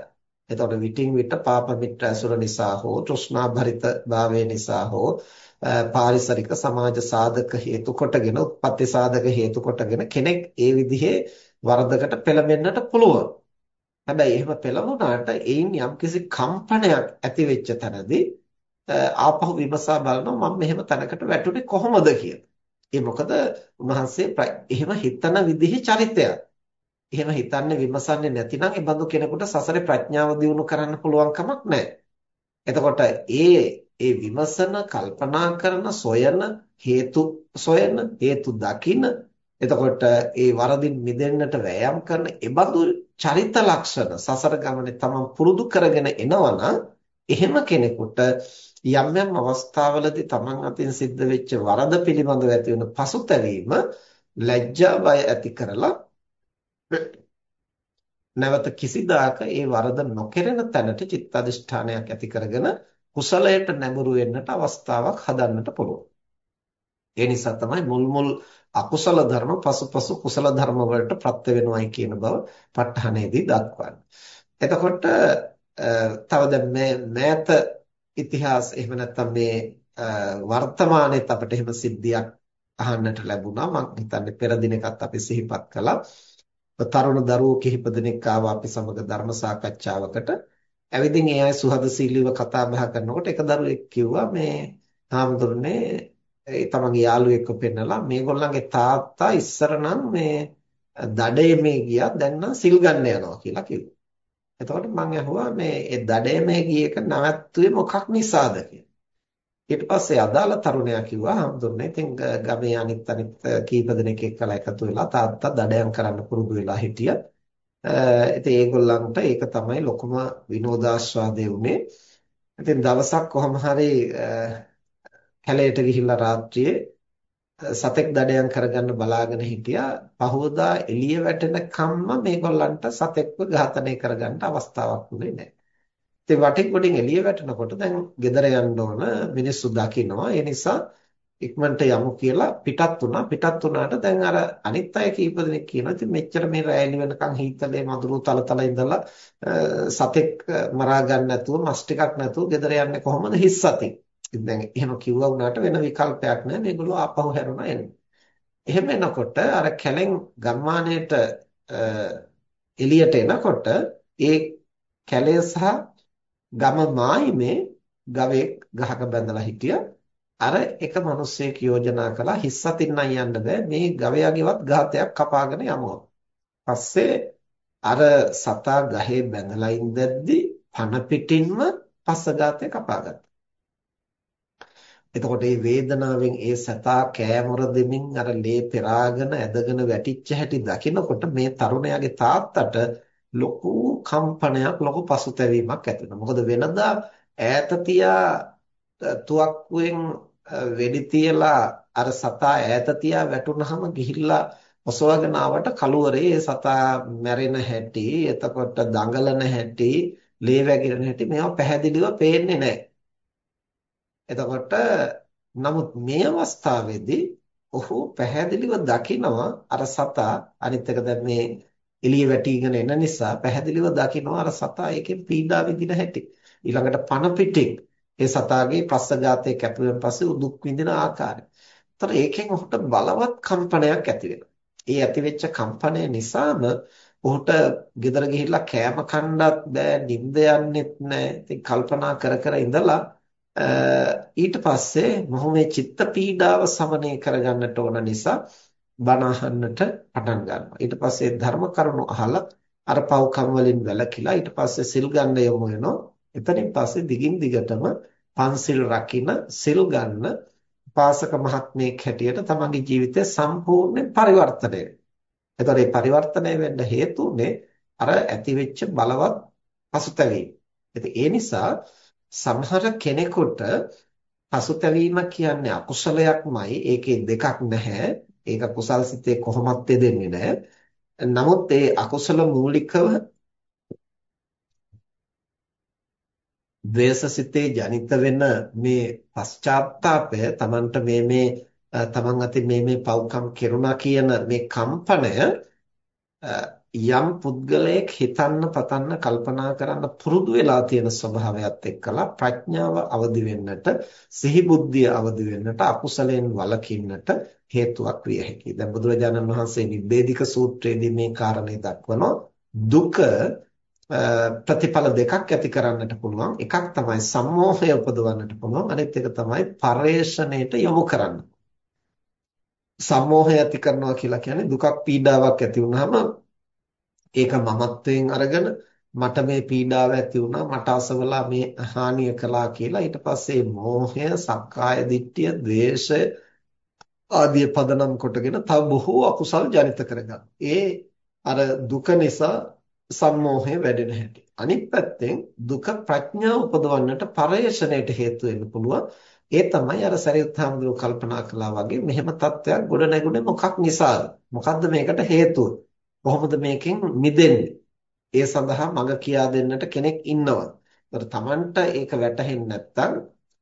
[SPEAKER 1] එතකොට විටින් විට පාප මිත්‍ර ඇසුර නිසා හෝ තෘෂ්ණා භරිත භාවය නිසා හෝ පාරිසරික සමාජ සාධක හේතු කොටගෙන උත්පත්ති සාධක හේතු කොටගෙන කෙනෙක් ඒ විදිහේ වරදකට පෙළඹෙන්නට පුළුවන්. හැබැයි එහෙම පෙළඹුණාට එයින් යම්කිසි කම්පනයක් ඇති වෙච්ච තැනදී ආපහු විමසා බලනවා මම මෙහෙම තැනකට වැටුනේ කොහොමද කියලා. ඒ මොකද උන්වහන්සේ එහෙම හිතන විදිහේ චරිතයක්. එහෙම හිතන්නේ විමසන්නේ නැතිනම් ඒ බඳු කෙනෙකුට සසරේ ප්‍රඥාව දියුණු කරන්න පුළුවන් කමක් නැහැ. එතකොට ඒ ඒ විමසන, කල්පනා කරන, සොයන, හේතු සොයන, හේතු දකින එතකොට ඒ වරදින් මිදෙන්නට වෑයම් කරන ඒබඳු චරිත ලක්ෂණ සසර ගමනේ තමන් පුරුදු කරගෙන එනවනම් එහෙම කෙනෙකුට යම් යම් අවස්ථාවලදී තමන් අතින් සිද්ධ වෙච්ච වරද පිළිබඳව ඇති වෙන පසුතැවීම ලැජ්ජා බය ඇති කරලා නැවත කිසිදාක ඒ වරද නොකරන තැනට චිත්තඅදිෂ්ඨානයක් ඇති කරගෙන කුසලයට නැඹුරු වෙන්නට අවස්ථාවක් හදන්නට පුළුවන්. ඒ නිසා තමයි මුල් මුල් අකුසල ධර්ම පසුපසු කුසල ධර්ම වලට ප්‍රත්‍ය වෙනවයි කියන බව ප ဋ ාණේදී දක්වන්නේ. එතකොට තව දැන් මේ මෑත ඉතිහාස එහෙම නැත්නම් මේ වර්තමානයේත් අපිට එහෙම සිද්ධියක් අහන්නට ලැබුණා. මම හිතන්නේ පෙර දිනකත් අපි සිහිපත් කළා. තරුණ දරුවෝ කිහිප දෙනෙක් ආවා අපි සමග ධර්ම සාකච්ඡාවකට. ඇවිදින් ඒ අය සුහදශීලීව කතා බහ කරනකොට එක දරුවෙක් කිව්වා මේ හාමුදුරනේ ඒ තමන්ගේ යාළුවෙක්ව පෙන්නලා මේගොල්ලන්ගේ තාත්තා ඉස්සර නම් මේ දඩේමේ ගියා දැන් නම් සිල් ගන්න යනවා කියලා කිව්වා. එතකොට මම අහුවා මේ ඒ දඩයමේ ගිය එක නැවැත්තුවේ මොකක් නිසාද ඊට පස්සේ අදාළ තරුණයා කිව්වා හම්දුන්නේ ඉතින් ගමේ අනිත් අනිත් කීප දෙනෙක් එක්කලා එකතු වෙලා තාත්තා දඩයම් කරන්න පුරුදු වෙලා හිටියා. ඉතින් ඒගොල්ලන්ට ඒක තමයි ලොකුම විනෝදාස්වාදේ උනේ. ඉතින් දවසක් කොහොම හරි කැලේට ගිහිල්ලා රාත්‍රියේ සතෙක් දඩයම් කරගන්න බලාගෙන හිටියා. පහවදා එළිය වැටෙන කම්ම මේගොල්ලන්ට සතෙක්ව ඝාතනය කරගන්න අවස්ථාවක් උනේ නැහැ. ඉතින් වටින් ගොඩින් එළිය වැටෙනකොට දැන් ගෙදර යන්න ඕන මිනිස්සු දකිනවා. ඒ නිසා ඉක්මනට යමු කියලා පිටත් වුණා. පිටත් වුණාට දැන් අර අනිත් අය කීප දෙනෙක් කියනවා ඉතින් මෙච්චර මේ රැලි වෙනකන් හීතලේ මදුරු තල තල ඉඳලා සතෙක් මරා ගන්න නැතුව මස් ටිකක් නැතුව ගෙදර යන්නේ කොහොමද හිස් සතින්. ඉතින් දැන් එහෙම කිව්වා වුණාට වෙන විකල්පයක් නැහැ. මේගොල්ලෝ ආපහු හැරුණා එන්නේ. එහෙම එනකොට අර කැලෙන් ගම්මානයට එළියට එනකොට ඒ කැලේ සහ ගම මායිමේ ගවයෙක් ගහක බැඳලා හිටියා. අර එක මිනිස්සෙක් යෝජනා කළා හිස්සතින් නම් යන්න බෑ මේ ගවයාගේවත් ගාතයක් කපාගෙන යමු. පස්සේ අර සතා ගහේ බැඳලා ඉඳද්දි පන පිටින්ම පස්ස ගාතය කපාගත්තා. එතකොට මේ වේදනාවෙන් ඒ සතා කෑමොර දෙමින් අර ලේ පෙරාගෙන ඇදගෙන වැටිච්ච හැටි දකිනකොට මේ තරුණයාගේ තාත්තට ලොකු කම්පනයක් ලොකු පසුතැවීමක් ඇති වෙනවා. මොකද වෙනදා ඈත තියා තුවක්කුවෙන් වෙඩි තියලා අර සතා ඈත තියා වැටුනහම ගිහිල්ලා ඔසවගෙන ආවට කලුවරේ සතා මැරෙන හැටි, එතකොට දඟලන හැටි, ලේ වැగిරෙන හැටි මේවා පැහැදිලිව පේන්නේ නැහැ. එතකොට නමුත් මේ අවස්ථාවේදී ඔහු පැහැදිලිව දකිනවා අර සතා අනිත් එක දැන් මේ එළිය වැටිගෙන එන නිසා පැහැදිලිව දකිනවා අර සතා එකෙන් පීඩා විඳින හැටි. ඊළඟට පණ පිටින් ඒ සතාගේ ප්‍රස්සජාතයේ කැපුවෙන් පස්සේ දුක් විඳින ආකාරය. ඒතර ඒකෙන් ඔහුට බලවත් කම්පනයක් ඇති වෙනවා. ඒ ඇතිවෙච්ච කම්පනය නිසාම ඔහුට ගෙදර ගිහිල්ලා කෑම කන්නත් බෑ, නිින්ද යන්නෙත් නෑ. ඉතින් කල්පනා කර කර ඉඳලා ඊට පස්සේ මොහු මේ චිත්ත පීඩාව සමනය කරගන්නට ඕන නිසා බණ අහන්නට පටන් ගන්නවා. ඊට පස්සේ ධර්ම කරුණු අහලා අර පව්කම් වලින් වැළකීලා ඊට පස්සේ සිල් ගන්න යමු වෙනවා. එතනින් පස්සේ දිගින් දිගටම පන්සිල් රකින්න සිල් ගන්න පාසක මහත්මයෙක් හැටියට තමන්ගේ ජීවිතය සම්පූර්ණයෙන් පරිවර්තනය වෙනවා. එතකොට මේ පරිවර්තනය වෙන්න හේතු උනේ අර ඇතිවෙච්ච බලවත් පසුතැවීම. ඉතින් ඒ නිසා සමහර කෙනෙකුට පසුතැවීම කියන්නේ අකුසලයක්මයි. ඒකේ දෙකක් නැහැ. ඒක කුසල් සිතේ කොහොමත් දෙන්නේ නැහැ. නමුත් ඒ අකුසල මූලිකව ද්වේෂසිතේ ජනිත වෙන මේ පශ්චාත්තාපය Tamanට මේ මේ Taman අතින් මේ මේ පව්කම් කෙරුණා කියන මේ කම්පනය යම් පුද්ගලයෙක් හිතන්න පතන්න කල්පනා කරන්න පුරුදු වෙලා තියෙන ස්වභාවයත් එක්කලා ප්‍රඥාව අවදි වෙන්නට සිහි බුද්ධිය අවදි වෙන්නට අකුසලයෙන් වළකින්නට හේතුවක් විය හැකියි. දැන් බුදුරජාණන් වහන්සේ නිබ්බේධික සූත්‍රයේදී මේ කාරණේ දක්වනවා දුක ප්‍රතිඵල දෙකක් ඇති කරන්නට පුළුවන්. එකක් තමයි සම්මෝහය උපදවන්නට පුළුවන්. අනිත් එක තමයි පරේෂණයට යොමු කරන්න. සම්මෝහය ඇති කරනවා කියලා කියන්නේ දුකක් පීඩාවක් ඇති වුනහම ඒක මමත්වයෙන් අරගෙන මට මේ පීඩාව ඇති වුණා මට අසවලා මේ හානිය කළා කියලා ඊට පස්සේ මෝහය, සක්කාය දිට්ඨිය, ද්වේෂය ආදී පදනම් කොටගෙන තව බොහෝ අකුසල් ජනිත කරගන්න. ඒ අර දුක නිසා සම්මෝහය වැඩෙන හැටි. අනිත් පැත්තෙන් දුක ප්‍රඥාව උපදවන්නට පරේෂණයට හේතු වෙන්න පුළුවන්. ඒ තමයි අර සරියුත් හාමුදුරුවෝ කල්පනා කළා වගේ මෙහෙම තත්ත්වයක් ගොඩ නැගුණේ මොකක් නිසාද? මොකද්ද මේකට හේතුව? කොහොමද මේකෙන් මිදෙන්නේ? ඒ සඳහා මඟ කියා දෙන්නට කෙනෙක් ඉන්නවා. ඒතර Tamanට ඒක වැටහෙන්නේ නැත්නම්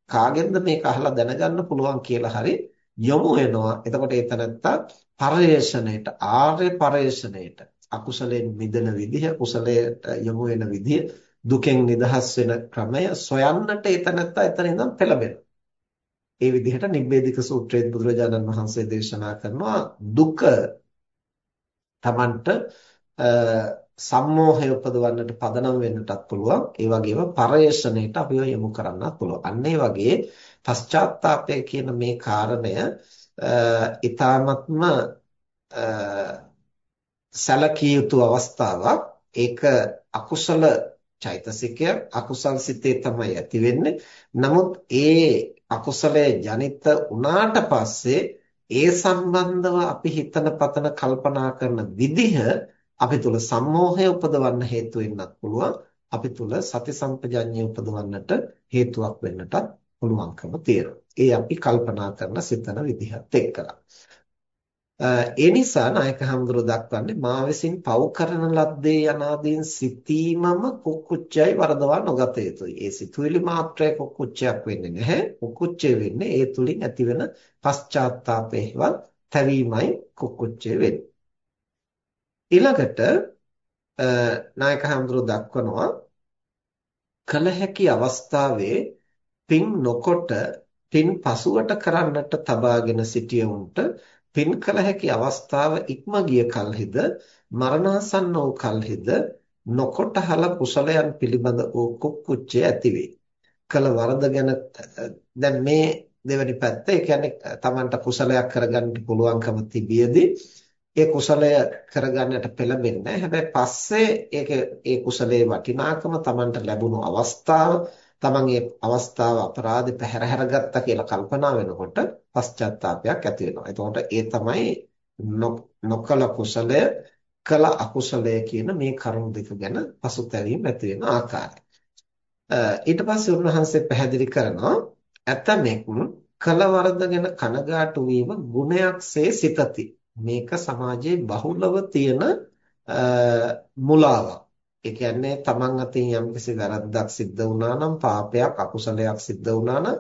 [SPEAKER 1] කාගෙන්ද මේක අහලා දැනගන්න පුළුවන් කියලා හරි යොමු වෙනවා. එතකොට ඒ තනත්තා පරේෂණයට ආර්ය පරේෂණයට අකුසලයෙන් මිදෙන විදිහ, කුසලයට යොමු වෙන විදිහ, දුකෙන් නිදහස් වෙන ක්‍රමය සොයන්නට ඒ තනත්තා එතන ඉඳන් පෙළඹෙනවා. ඒ විදිහට නිබ්බේධික සූත්‍රයේ බුදුරජාණන් වහන්සේ දේශනා කරනවා දුක Tamanට සම්මෝහය උපදවන්නට පදනම් වෙන්නටත් පුළුවන්. ඒ වගේම පරේෂණයට අපිව යොමු කරන්නත් පුළුවන්. අන්න ඒ වගේ පශ්චාත්තාපය කියන මේ කාරණය ඊ타ත්ම සැලකිය යුතු අවස්ථාවක්. ඒක අකුසල චෛතසිකය අකුසල් සිතේ තමයි ඇති වෙන්නේ. නමුත් ඒ අකුසලයේ ජනිත වුණාට පස්සේ ඒ සම්බන්ධව අපි හිතන පතන කල්පනා කරන විදිහ අපි තුල සම්මෝහය උපදවන්න හේතු වෙන්නත් පුළුවන්. අපි තුල සති සම්පජඤ්ඤය උපදවන්නට හේතුවක් වෙන්නටත් පුළුවන්කම තියෙනවා. ඒ අපි කල්පනා කරන සිතන විදිහත් එක්කලා. ඒ නිසා නායක හඳුර දක්වන්නේ මා විසින් පව් කරන ලද්දේ යනාදීන් සිතීමම කුක්කුච්චයි වරදවා නොගත යුතුයි. ඒ සිතුවිලි මාත්‍රය කුක්කුච්චයක් වෙන්නේ නැහැ. කුක්කුච්චය වෙන්නේ ඒ තුලින් ඇතිවන පශ්චාත්තාපේවත් තැවීමයි කුක්කුච්චය වෙන්නේ. ඊළඟට නායක හඳුර දක්වනවා කල හැකි අවස්ථාවේ පින් නොකොට පින් පසුවට කරන්නට තබාගෙන සිටියවුන්ට පින් කළ හැකි අවස්ථාව ඉක්ම ගිය කලහිද මරණාසන්න වූ කලහිද නොකොටහල කුසලයන් පිළිබඳ වූ කුක්කුච්චය ඇතිවේ. කළ වරද ගැන දැන් මේ දෙවැනි පැත්ත ඒ කියන්නේ Tamanට කුසලයක් කරගන්න පුළුවන්කම තිබියදී ඒ කුසලය කරගන්නට පෙළඹෙන්නේ හැබැයි පස්සේ ඒක ඒ කුසලයේ වටිනාකම Tamanට ලැබුණු අවස්ථාව තමන් ඒ අවස්ථාව අපරාධ පැහැර හැරගත්තා කියලා කල්පනා වෙනකොට පශ්චාත්තාවයක් ඇති වෙනවා. එතකොට ඒ තමයි නොකල කුසලය කළ අකුසලය කියන මේ කරුණු දෙක ගැන පසුතැවීම ඇති වෙන ආකාරය. ඊට පස්සේ උන්වහන්සේ පැහැදිලි කරනවා ඇතමෙක් කල වරද ගැන කනගාටු වීම ගුණයක්සේ සිතති. මේක සමාජයේ බහුලව තියෙන මුලාවක්. ඒ කියන්නේ තමන් අතින් යම්කිසි වැරද්දක් සිද්ධ වුණා නම් පාපයක් අකුසලයක් සිද්ධ වුණා නම්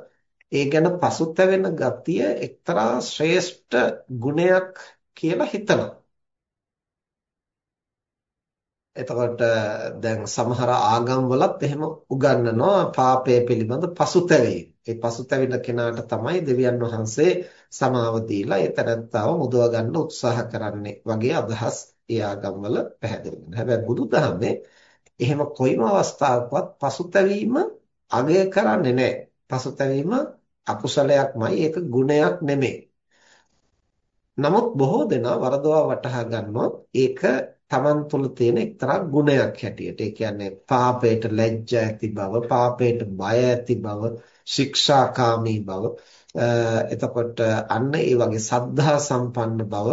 [SPEAKER 1] ඒ ගැන පසුතැවෙන ගතිය එක්තරා ශ්‍රේෂ්ඨ ගුණයක් කියලා හිතනවා. එතකොට දැන් සමහර ආගම්වලත් එහෙම උගන්වනවා පාපය පිළිබඳ පසුතැවීම. ඒ පසුතැවෙන කෙනාට තමයි දෙවියන් වහන්සේ සමාව දීලා ඒ තැනත්තාව මුදව ගන්න උත්සාහ කරන්නේ වගේ අදහස් ඒ ආගම්වල පැහැදිලි වෙනවා. හැබැයි බුදුදහමේ එහෙම කොයිම අවස්ථාවකවත් පසුතැවීම අගය කරන්නේ නැහැ. පසුතැවීම අකුසලයක්මයි ඒක ගුණයක් නෙමෙයි. නමුත් බොහෝ දෙනා වරදවා වටහා ගන්නවා ඒක තමන් තුළ තියෙන එක්තරා ගුණයක් හැටියට. ඒ කියන්නේ පාපයට ලැජ්ජා ඇති බව, පාපයට බය ඇති බව, ශික්ෂාකාමී බව. එතකොට අන්න ඒ වගේ සද්ධා සම්පන්න බව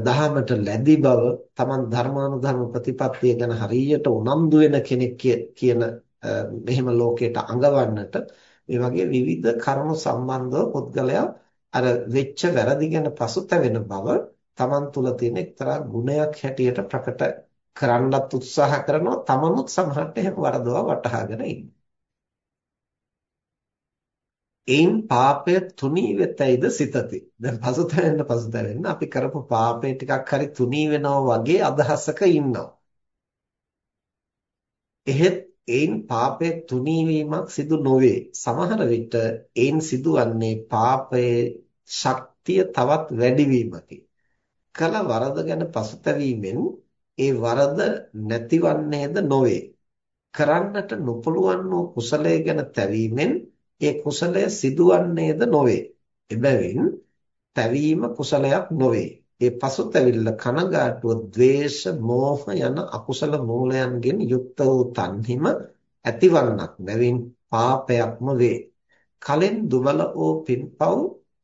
[SPEAKER 1] දහමට ලැබි බව තමන් ධර්මානුධර්ම ප්‍රතිපත්තිය ගැන හරියට උනන්දු වෙන කෙනෙක් කියන මෙහෙම ලෝකයට අඟවන්නට මේ වගේ විවිධ කරුණු සම්බන්ධව පුද්ගලයා අර වෙච්ච වැරදි ගැන පසුතැවෙන බව තමන් තුළ තියෙන එක්තරා ගුණයක් හැටියට ප්‍රකට කරන්නත් උත්සාහ කරනවා. තමනුත් සමහරට එහෙම වරදවා වටහාගෙන ඉන්නවා. එයින් පාපය තුනී වෙතයිද සිතති. දැන් පසුතැවෙන්න පසුතැවෙන්න අපි කරපු පාපය ටිකක් හරි තුනී වෙනවා වගේ අදහසක ඉන්නවා. එහෙත් එයින් පාපයේ තුනී වීමක් සිදු නොවේ. සමහර විට එයින් සිදුවන්නේ පාපයේ ශක්තිය තවත් වැඩි වීමකි. කල වරද ගැන පසුතැවීමෙන් ඒ වරද නැතිවන්නේද නොවේ. කරන්නට නොපුළුවන් වූ කුසලයේ ගැන තැවීමෙන් ඒ කුසලය සිදුවන්නේද නොවේ. එබැවින් තැවීම කුසලයක් නොවේ. ඒ පසුතැවිල්ල කනගාටුව, ද්වේෂ, මෝහ යන අකුසල මූලයන්ගෙන් යුක්ත වූ තන්හිම ඇතිවන්නක් බැවින් පාපයක්ම වේ. කලෙන් දුබල වූ පින්පව්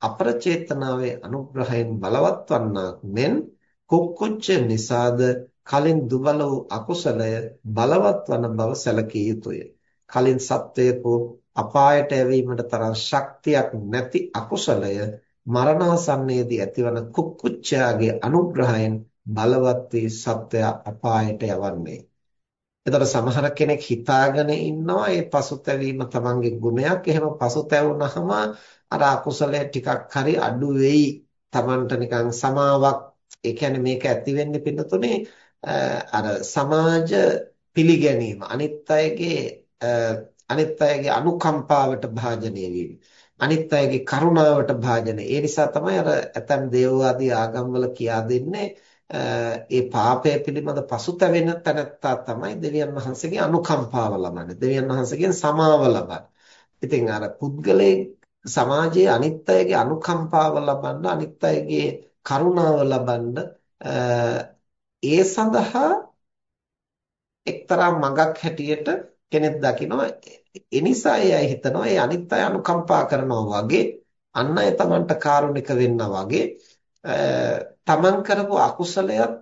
[SPEAKER 1] අපරචේතනාවේ අනුග්‍රහයෙන් බලවත් වන්නාක් මෙන් කුක්කුච්ච නිසාද කලින් දුබල වූ අකුසලය බලවත් වන බව සැලකිය යුතුය. කලින් සත්වයකු අපායට යැවීමට තරම් ශක්තියක් නැති අකුසලය මරණාසන්නයේදී ඇතිවන කුක්කුච්චයාගේ අනුග්‍රහයෙන් බලවත් වී සත්වයා අපායට යවන්නේ. එතකොට සමහර කෙනෙක් හිතාගෙන ඉන්නවා මේ පසුතැවීම තමන්ගේ ගුණයක්. එහෙම පසුතැවුනහම අර අකුසලය ටිකක් හරි අඩු වෙයි. තමන්ට නිකන් සමාවක් ඒ කියන්නේ මේක ඇති වෙන්නේ පින්නතුනේ අර සමාජ පිළිගැනීම අනිත් අයගේ අනිත් අයගේ අනුකම්පාවට භාජනය වීම. අනිත් අයගේ කරුණාවට භාජනය. ඒ නිසා තමයි අර ඇතන් දේවවාදී ආගම්වල කියා දෙන්නේ ඒ පාපය පිළිබඳ පසුතැවෙන තැනැත්තා තමයි දෙවියන් වහන්සේගේ අනුකම්පාව ලබන්නේ. දෙවියන් වහන්සේගෙන් සමාව ලබන්නේ. ඉතින් අර පුද්ගලයේ සමාජයේ අනිත් අයගේ අනුකම්පාව ලබන්න අනිත් අයගේ කරුණාව ලබන්න ඒ සඳහා එක්තරා මගක් හැටියට කෙනෙක් දකිනවා. ඒ නිසා එයයි හිතනවා ඒ අනිත් අය අනුකම්පා කරනවා වගේ අන් අය Tamanට කාරුණික වෙන්නා වගේ තමන් කරපු අකුසලයක්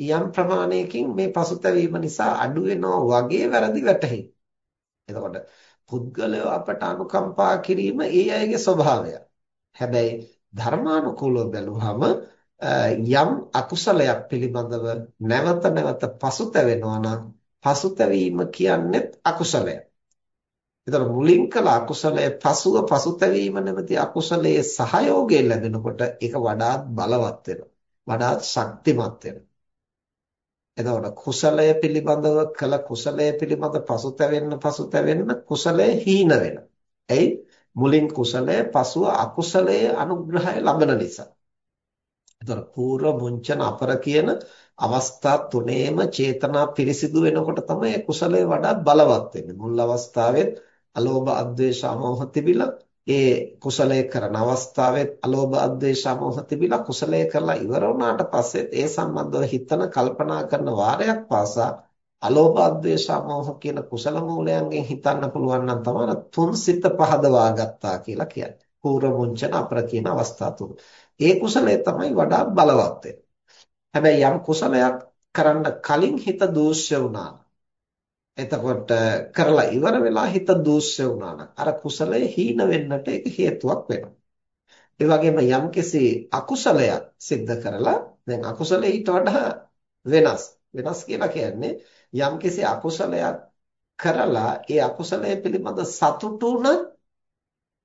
[SPEAKER 1] යම් ප්‍රමාණයකින් මේ පසුතැවීම නිසා අඩු වෙනවා වගේ වැරදි වැටහි. එතකොට පුද්ගලයෝ අපට අනුකම්පා කිරීම ඒ අයගේ ස්වභාවය. හැබැයි ධර්මානුකූලව බැලුවහම යම් අකුසලයක් පිළිබඳව නැවත නැවත පසුතැවෙනවා නම් පසුතැවීම කියන්නේ අකුසලයක්. ඒතර මුලින් කළ අකුසලයේ පසුව පසුතැවීම නැමැති අකුසලයේ සහයෝගය ලැබෙනකොට ඒක වඩාත් බලවත් වෙනවා. වඩාත් ශක්තිමත් වෙනවා. එතකොට කුසලය පිළිබඳව කළ කුසලය පිළිබඳ පසුතැවෙන්න පසුතැවෙන්න කුසලය හීන වෙනවා. එයි මුලින් කුසලය පසුව අකුසලයේ අනුග්‍රහය ලබන නිසා. එතකොට పూర్ව මුංචන අපර කියන අවස්ථා තුනේම චේතනා පිරිසිදු වෙනකොට තමයි කුසලය වඩා බලවත් වෙන්නේ. මුල් අවස්ථාවෙත් අලෝභ අද්වේෂ අමෝහ තිබිලා ඒ කුසලයේ කරන අවස්ථාවෙත් අලෝභ අද්වේෂ අමෝහ තිබිලා කුසලයේ කරලා ඉවර වුණාට පස්සේ ඒ සම්බන්ධව හිතන කල්පනා කරන වාරයක් පාසා අලෝභ අද්වේෂ අමෝහ කියන කුසල මූලයන්ගෙන් හිතන්න පුළුවන් නම් තමයි තුන් සිත පහදවා ගත්තා කියලා කියන්නේ. පූර්ව මුංචන අපර කියන අවස්ථා තුන. ඒ කුසලය තමයි වඩා බලවත් හැබැයි යම් කුසලයක් කරන්න කලින් හිත දූෂ්‍ය වුණා එතකොට කරලා ඉවර වෙලා හිත දූෂ්‍ය වුණා නම් අර කුසලය හීන වෙන්නට ඒක හේතුවක් වෙනවා. ඒ වගේම යම්කිසි අකුසලයක් සිද්ධ කරලා දැන් අකුසලේ ඊට වඩා වෙනස්. වෙනස් කියලා කියන්නේ යම්කිසි අකුසලයක් කරලා ඒ අකුසලය පිළිබඳ සතුටුන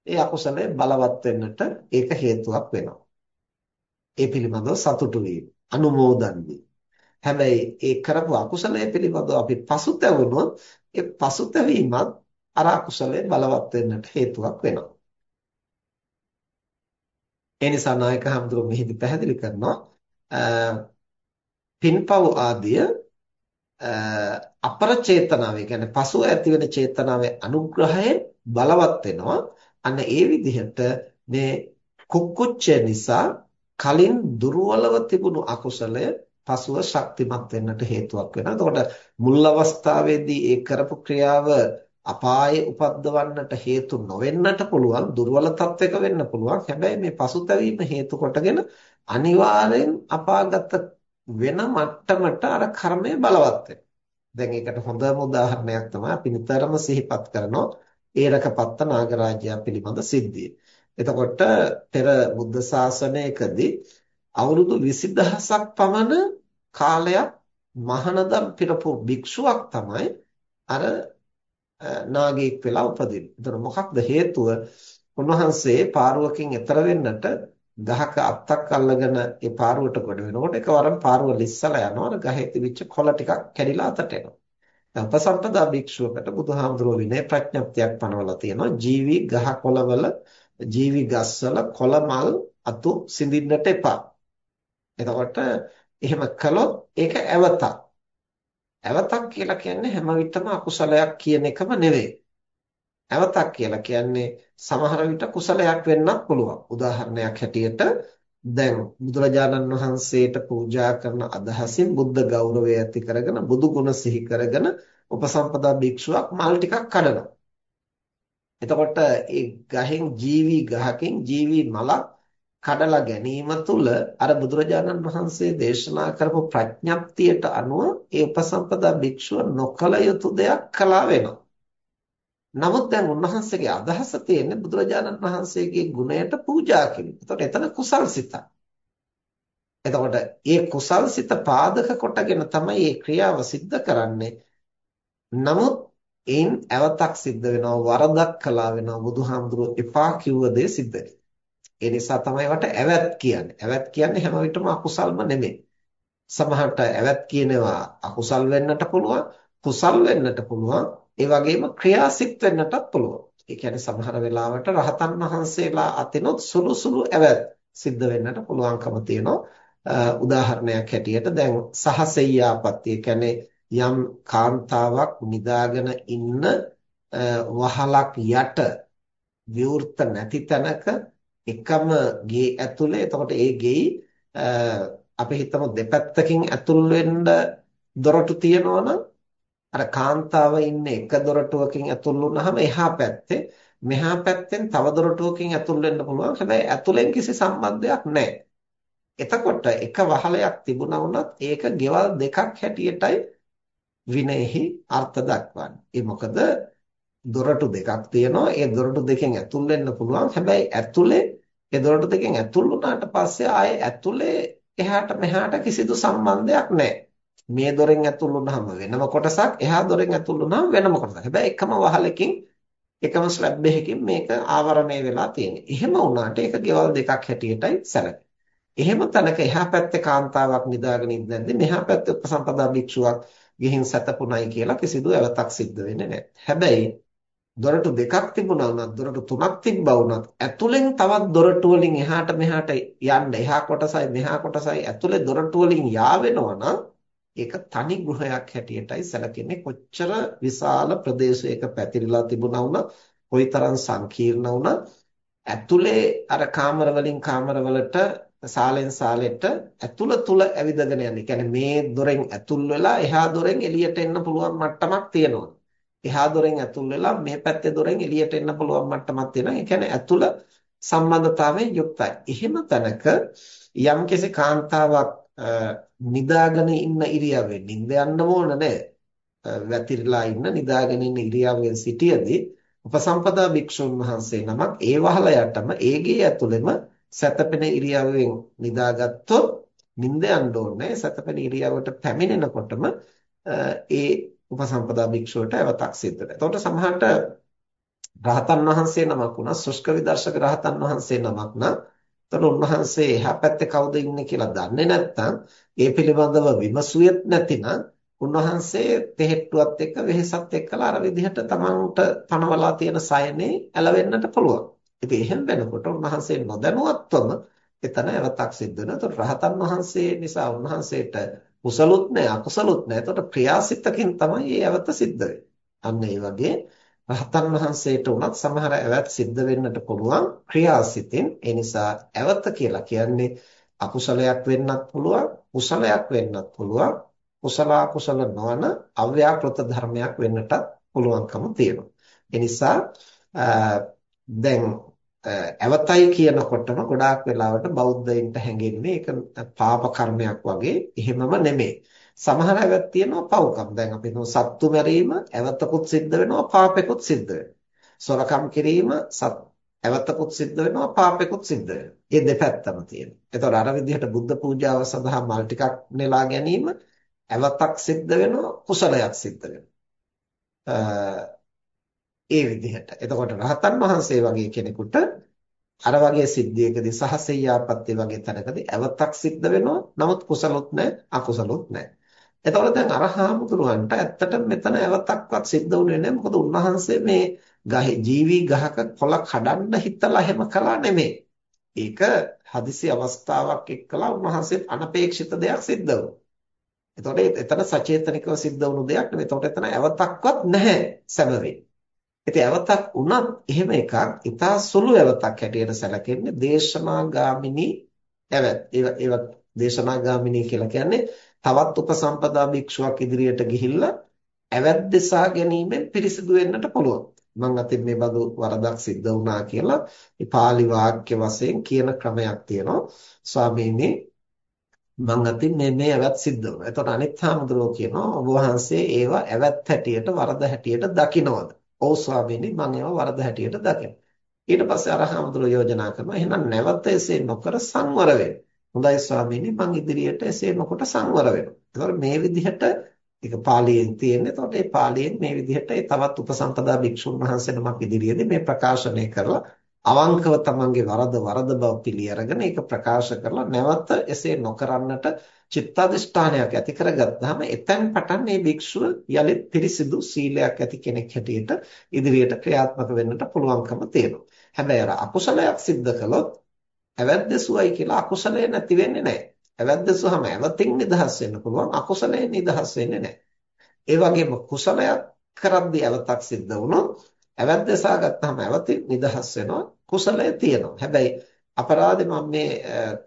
[SPEAKER 1] ඒ අකුසලය බලවත් වෙන්නට ඒක හේතුවක් වෙනවා. ඒ පිළිබඳව සතුටු වීම, අනුමෝදන් වීම. හැබැයි ඒ කරපු අකුසලයේ පිළිබඳව අපි පසුතැවුනොත් ඒ පසුතැවීමත් අර අකුසලයේ බලවත් වෙන්නට හේතුවක් වෙනවා. ඒ නිසා නායක හඳුරු මෙහිදී පැහැදිලි කරනවා පින්පව් ආදිය අපර චේතනාවේ කියන්නේ පසුව ඇතිවෙන චේතනාවේ අනුග්‍රහය බලවත් වෙනවා. අන්න ඒ විදිහට මේ කුක්කුච්චය නිසා කලින් දුර්වලව තිබුණු අකුසලය පසුව ශක්තිමත් වෙන්නට හේතුවක් වෙනවා. එතකොට මුල් අවස්ථාවේදී ඒ කරපු ක්‍රියාව අපායේ උපද්දවන්නට හේතු නොවෙන්නට පුළුවන් දුර්වල තත්වයක වෙන්න පුළුවන්. හැබැයි මේ පසුතැවීම හේතු කොටගෙන අනිවාර්යෙන් අපාගත වෙන මට්ටමට අර කර්මය බලවත් දැන් ඒකට හොඳම උදාහරණයක් තමයි අපි නිතරම සිහිපත් කරනවා ඒරකපත්ත නාගරාජයා පිළිබඳ සිද්ධිය. එතකොට පෙර බුද්ධ ශාසනයකදී අවුරුදු 20000ක් පමණ කාලයක් මහානදම් පිරපු භික්ෂුවක් තමයි අර නාගයෙක් වෙලා උපදින්නේ. එතන මොකක්ද හේතුව? උන්වහන්සේ පාරුවකින් එතර වෙන්නට ගහක අත්තක් අල්ලගෙන ඒ පාරුවට ගොඩ වෙනකොට එකවරම පාරුව ලිස්සලා යනවා. ගහේ තිබිච්ච කොළ ටිකක් කැඩිලා අතට එනවා. උපසම්පදා භික්ෂුවකට බුදුහාමුදුරුව විනය ප්‍රඥප්තියක් පනවලා තියෙනවා. ජීවි ගහ කොළවල ජීවි ගස්වල කොළ මල් අතු සිඳින්නට එපා. එතකොට එහෙම කළොත් ඒක ඇවතක්. ඇවතක් කියලා කියන්නේ හැම විටම අකුසලයක් කියන එකම නෙවෙයි. ඇවතක් කියලා කියන්නේ සමහර විට කුසලයක් වෙන්නත් පුළුවන්. උදාහරණයක් හැටියට දැන් බුදුරජාණන් වහන්සේට පූජා කරන අදහසින් බුද්ධ ගෞරවය ඇති කරගෙන බුදු ගුණ සිහි කරගෙන උපසම්පදා භික්ෂුවක් මල් ටිකක් කඩනවා. එතකොට ඒ ගහෙන් ජීවි ගහකින් ජීවි මලක් කඩලා ගැනීම තුළ අර බුදුරජාණන් වහන්සේ දේශනා කරපු ප්‍රඥප්තියට අනුව ඒ උපසම්පදා භික්ෂුව නොකල යුතු දෙයක් කළා වෙනවා. නමුත් දැන් උන්වහන්සේගේ අදහස තියෙන්නේ බුදුරජාණන් වහන්සේගේ ගුණයට පූජා කිරීම. එතකොට එතන කුසල්සිත. එතකොට මේ කුසල්සිත පාදක කොටගෙන තමයි මේ ක්‍රියාව සිද්ධ කරන්නේ. නමුත් එයින් ඇවතක් සිද්ධ වෙනවා වරදක් කළා වෙනවා බුදුහාමුදුරුවෝ එපා කිව්ව දේ සිද්ධ වෙනවා. ඒ නිසා තමයි වට ඇවැත් කියන්නේ. ඇවැත් කියන්නේ හැම විටම අකුසල්ම නෙමෙයි. සමහරට ඇවැත් කියනවා අකුසල් වෙන්නට පුළුවන්, කුසල් වෙන්නට පුළුවන්, ඒ වගේම ක්‍රියාසිට වෙන්නටත් පුළුවන්. ඒ කියන්නේ සමහර වෙලාවට රහතන් වහන්සේලා අතිනොත් සුළු සුළු ඇවැත් සිද්ධ වෙන්නට පුළුවන්කම තියෙනවා. උදාහරණයක් හැටියට දැන් සහසෙය්‍යාපත්‍ය කියන්නේ යම් කාන්තාවක් නිදාගෙන ඉන්න වහලක් යට විවෘත නැති තැනක එකම ගේ ඇතුලේ එතකොට ඒ ගෙයි අපි හිතමු දෙපැත්තකින් ඇතුල් වෙන්න දොරටු තියෙනවා අර කාන්තාව ඉන්නේ එක දොරටුවකින් ඇතුල් වුණාම එහා පැත්තේ මෙහා පැත්තෙන් තව දොරටුවකින් ඇතුල් වෙන්න පුළුවන්. හැබැයි ඇතුලෙන් කිසි සම්බන්ධයක් නැහැ. එතකොට එක වහලයක් තිබුණා වුණත් ඒක ගෙවල් දෙකක් හැටියටයි විනයෙහි අර්ථ දක්වන්නේ. ඒ මොකද දොරටු දෙකක් තියෙනවා. ඒ දොරටු දෙකෙන් ඇතුල් වෙන්න පුළුවන්. හැබැයි ඇතුලේ ඒ දොරටු දෙකෙන් ඇතුල් වුණාට පස්සේ ආයේ ඇතුලේ එහාට මෙහාට කිසිදු සම්බන්ධයක් නැහැ. මේ දොරෙන් ඇතුල් වුණාම වෙනම කොටසක්, එහා දොරෙන් ඇතුල් වුණාම වෙනම කොටසක්. හැබැයි එකම වහලකින් එකම ස්ලැබ් එකකින් මේක ආවරණය වෙලා තියෙන්නේ. එහෙම වුණාට ඒක ගෙවල් දෙකක් හැටියටයි සැලකෙන්නේ. එහෙම තැනක එහා පැත්තේ කාන්තාවක් නිදාගෙන ඉඳද්දි මෙහා පැත්තේ උපසම්පදා භික්ෂුවක් ගිහින් සැතපුණයි කියලා කිසිදු අවතක් සිද්ධ වෙන්නේ නැහැ. හැබැයි දොරටු දෙකක් තිබුණා වුණත් දොරටු තුනක් තිබ්බා වුණත් ඇතුලෙන් තවත් දොරටු වලින් එහාට මෙහාට යන්න එහා කොටසයි මෙහා කොටසයි ඇතුලේ දොරටු වලින් යාවෙනවා නම් ඒක තනි ගෘහයක් හැටියටයි සැලකෙන්නේ කොච්චර විශාල ප්‍රදේශයක පැතිරිලා තිබුණා වුණත් කොයිතරම් සංකීර්ණ වුණත් ඇතුලේ අර කාමර වලින් කාමර වලට සාලෙන් සාලෙට ඇතුළ තුල ඇවිදගෙන යන්නේ. කියන්නේ මේ දොරෙන් ඇතුල් වෙලා එහා දොරෙන් එළියට එන්න පුළුවන් මට්ටමක් තියෙනවා. එහා දොරෙන් ඇතුල් වෙලා මේ පැත්තේ දොරෙන් එළියට එන්න පුළුවන් මට්ටමක් තියෙනවා. ඒ කියන්නේ ඇතුළ සම්බන්ධතාවයෙන් යුක්තයි. එහෙම තැනක යම්කිසි කාන්තාවක් නිදාගෙන ඉන්න ඉරියව්වෙන් නිින්ද යන්න ඕන නැහැ. වැතිරලා ඉන්න නිදාගෙන ඉන්න ඉරියව්වෙන් සිටියදී උපසම්පදා භික්ෂුන් වහන්සේ නමක් ඒ වහලයටම ඒගේ ඇතුළෙම සැතපෙන ඉරියව්වෙන් නිදාගත්තොත් නිින්ද යන්න ඕනේ. සැතපෙන ඉරියව්වට පැමිණෙනකොටම ඒ උපසම්පදා භික්ෂුවට අවතක් සිද්ධ වෙනවා. එතකොට සමහරට රහතන් වහන්සේ නමක් වුණා ශුෂ්ක විදර්ශක රහතන් වහන්සේ නමක් නම් එතකොට උන්වහන්සේ එහා පැත්තේ කවුද ඉන්නේ කියලා දන්නේ නැත්නම් ඒ පිළිබඳව විමසුවෙත් නැතිනම් උන්වහන්සේ තෙහෙට්ටුවත් එක්ක වෙහෙසත් එක්කලා අර විදිහට තමන්ට පනවලා තියෙන සයනේ ඇලවෙන්නට පුළුවන්. ඉතින් එහෙම වෙනකොට උන්වහන්සේ නොදැනුවත්වම එතන ඇවතක් සිද්ධ වෙනවා. ඒතකොට රහතන් වහන්සේ නිසා උන්වහන්සේට කුසලොත් නැහැ අකුසලොත් නැහැ. ඒතකොට ක්‍රියාසිතකින් තමයි මේ ඇවත සිද්ධ වෙන්නේ. අන්න ඒ වගේ රහතන් වහන්සේට උනත් සමහර ඇවත් සිද්ධ වෙන්නට පුළුවන් ක්‍රියාසිතින්. ඒ නිසා ඇවත කියලා කියන්නේ අකුසලයක් වෙන්නත් පුළුවන්, කුසලයක් වෙන්නත් පුළුවන්. කුසල අකුසල නොවන අව්‍යාකෘත ධර්මයක් වෙන්නටත් පුළුවන්කම තියෙනවා. ඒ නිසා දැන් ඇවතයි කියනකොටම ගොඩාක් වෙලාවට බෞද්ධයින්ට හැඟෙන්නේ ඒක පාප කර්මයක් වගේ එහෙමම නෙමෙයි. සමහර ඇවත් තියෙනවා පව්කම්. දැන් අපි හිතමු සත්තු මැරීම ඇවතකුත් සිද්ධ වෙනවා පාපෙකුත් සිද්ධ වෙනවා. සොරකම් කිරීම සත් ඇවතකුත් සිද්ධ වෙනවා පාපෙකුත් සිද්ධ වෙනවා. මේ දෙපැත්තම තියෙනවා. ඒතකොට අර විදිහට බුද්ධ පූජාව සඳහා මල් ටිකක් නෙලා ගැනීම ඇවතක් සිද්ධ වෙනවා කුසලයක් සිද්ධ වෙනවා. ඒ විදිහට. එතකොට රහතන් වහන්සේ වගේ කෙනෙකුට අර වගේ සිද්ධියකදී සහසෙය්‍යාපත්‍ය වගේ තැනකදී අවතක් සිද්ධ වෙනවා. නමුත් කුසලොත් නැහැ, අකුසලොත් නැහැ. එතකොට දැන් අර හාමුදුරුවන්ට ඇත්තට මෙතන අවතක්වත් සිද්ධ වුණේ නැහැ. මොකද උන්වහන්සේ මේ ගහේ ජීවි ගහක කොළ කඩන්න හිතලා එහෙම කළා නෙමෙයි. ඒක හදිසි අවස්ථාවක් එක්කලා උන්වහන්සේත් අනපේක්ෂිත දෙයක් සිද්ධ වුණා. එතකොට එතන සචේතනිකව සිද්ධ වුණු දෙයක් නෙවෙයි. එතකොට එතන අවතක්වත් නැහැ සැබවින්. ඉතින් ඇවතක් උනත් එහෙම එකක් ඊටා සුළු ඇවතක් හැටියට සැලකෙන්නේ දේශනාගාමිනී ඇවත. ඒව දේශනාගාමිනී කියලා කියන්නේ තවත් උපසම්පදා භික්ෂුවක් ඉදිරියට ගිහිල්ලා ඇවැත් දෙසා ගැනීමෙන් පිරිසිදු වෙන්නට පුළුවන්. මම අතින් මේ බඳු වරදක් සිද්ධ වුණා කියලා මේ pāli වාක්‍ය වශයෙන් කියන ක්‍රමයක් තියෙනවා. ස්වාමීනි මං අතින් මේ මේ ඇවැත් සිද්ධ වුණා. එතකොට අනිත් හාමුදුරුවෝ කියනවා ඔබ වහන්සේ ඒවා ඇවැත් හැටියට වරද හැටියට දකිනවද? ඔව් ස්වාමීනි මම ඒවා වරද හැටියට දකිනවා. ඊට පස්සේ අරහමතුරු යෝජනා කරනවා එහෙනම් නැවත එසේ නොකර සංවර වෙන්න. හොඳයි ස්වාමීනි මං ඉදිරියට එසේ නොකොට සංවර වෙනවා. ඒතකොට මේ විදිහට ඒක පාලියෙන් තියෙන්නේ. එතකොට මේ පාලියෙන් මේ විදිහට ඒ තවත් උපසම්පදා භික්ෂුන් වහන්සේ නමක් ඉදිරියේදී මේ ප්‍රකාශනය කරලා අවංකව තමන්ගේ වරද වරද බව පිළි අරගෙන ඒක ප්‍රකාශ කරලා නැවත එසේ නොකරන්නට චිත්තඅදිෂ්ඨානයක් ඇති කරගත්තාම එතෙන් පටන් මේ භික්ෂුව යලිත් පිරිසිදු සීලයක් ඇති කෙනෙක් හැටියට ඉදිරියට ක්‍රියාත්මක වෙන්නට පුළුවන්කම තියෙනවා. හැබැයි අර අකුසලයක් සිද්ධ කළොත් අවැද්දසුවයි කියලා අකුසලය නැති වෙන්නේ නැහැ. අවැද්දසුවම අවතින් නිදහස් වෙන්න පුළුවන් අකුසලයෙන් නිදහස් වෙන්නේ නැහැ. ඒ වගේම කුසලයක් කරද්දී අවතක් සිද්ධ වුණොත් අවැද්දසා ගත්තාම අවතින් නිදහස් වෙනවා කුසලය තියෙනවා. හැබැයි අපරාධේ මම මේ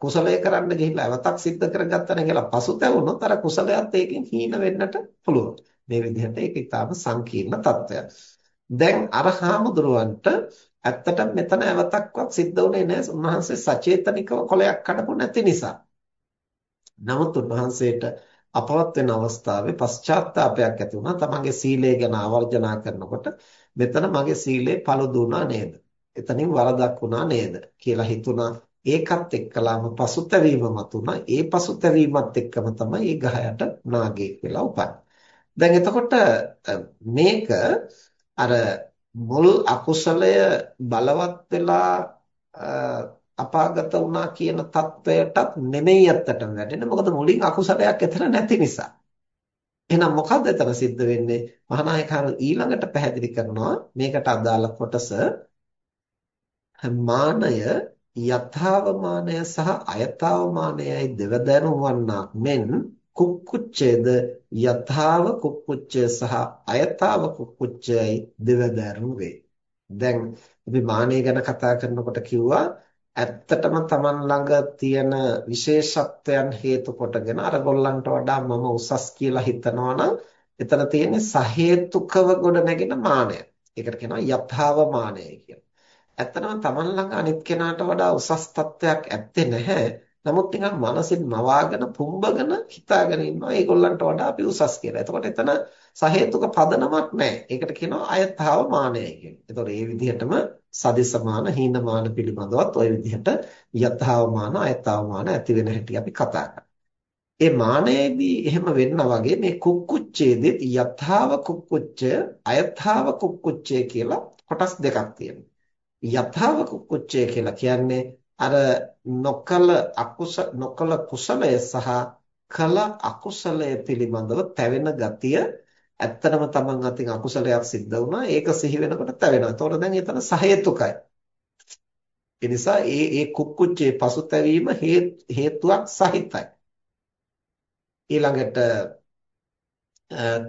[SPEAKER 1] කුසලය කරන්න ගිහිල්ලා අවතක් සිද්ධ කරගත්තා නේ කියලා පසුතැවුනොත් අර කුසලයත් ඒකෙන් හීන වෙන්නට පුළුවන්. මේ විදිහට ඒක ඊටාම සංකීර්ණ තත්ත්වයක්. දැන් අර හාමුදුරුවන්ට ඇත්තටම මෙතන ඇවතක්වත් සිද්ධ වුණේ නැහැ. උන්වහන්සේ සචේතනිකව කොලයක් කඩපු නැති නිසා. නමුත් උන්වහන්සේට අපවත් වෙන අවස්ථාවේ පශ්චාත්තාවපයක් ඇති වුණා. තමන්ගේ සීලය ගැන ආවර්ජනා කරනකොට මෙතන මගේ සීලේ paluduණා නේද? එතනින් වරදක් වුණා නේද කියලා හිතුණා. ඒකත් එක්කලාම පසුතැවීම මතුණා. ඒ පසුතැවීමත් එක්කම තමයි ඒ ගහයට නාගයෙක් වෙලා උපන්නේ දැන් එතකොට මේක අර මුල් අකුසලය බලවත් වෙලා අපාගත වුණා කියන தත්වයටත් නෙමෙයි අත්තට වැටෙන්නේ. මොකද මුලින් අකුසලයක් ඇතර නැති නිසා. එහෙනම් මොකද්ද එතන සිද්ධ වෙන්නේ? මහානායකහරු ඊළඟට පැහැදිලි කරනවා මේකට අදාළ කොටස මානය යථාවමානය සහ අයථාවමානයයි දෙවදැනුම් වන්නක් මෙන් කුක්කුච්චේද යථාව කුක්කුච්චය සහ අයථාව කුක්කුච්චයයි දෙවදැනුම් වේ. දැන් අපි මානය ගැන කතා කරනකොට කිව්වා ඇත්තටම Taman ළඟ තියෙන විශේෂත්වයන් හේතු කොටගෙන අර ගොල්ලන්ට වඩා මම උසස් කියලා හිතනවා නම් එතන තියෙන්නේ සහේතුකව ගොඩ නැගෙන මානය. ඒකට කියනවා යථාව මානය කියලා. ඇත්තටම Taman ළඟ අනිත් කෙනාට වඩා උසස් තත්වයක් ඇත්තේ නැහැ. නමුත් නිකන් මනසින් මවාගෙන පුම්බගෙන හිතාගෙන ඉන්නවා ඒගොල්ලන්ට වඩා අපි උසස් කියලා. එතකොට එතන සහේතුක පදනමක් නැහැ. ඒකට කියනවා අයථාව මානයයි කියලා. එතකොට මේ විදිහටම සදිසමාන හීනමාන පිළිබඳවත් ওই විදිහට යථාව මාන අයථාව මාන ඇති වෙන හැටි අපි කතා කරා. ඒ මානයේදී එහෙම වෙන්නා වගේ මේ කුක්කුච්චේදී යථාව කුක්කුච්චය අයථාව කුක්කුච්චය කියලා කොටස් දෙකක් තියෙනවා. යථාව කුක්කුච්චය කියලා කියන්නේ අර නොකල අකුස නොකල කුසලය සහ කල අකුසලය පිළිබඳව තැවෙන ගතිය ඇත්තටම තමන් අතින් අකුසලයක් සිද්ධ වුණා ඒක සිහි වෙනකොට තැවෙනවා. ඒතකොට දැන් එතන සහේතුකයි. ඒ නිසා ඒ ඒ කුක්කුච්චේ පසුතැවීම හේතුවක් සහිතයි. ඊළඟට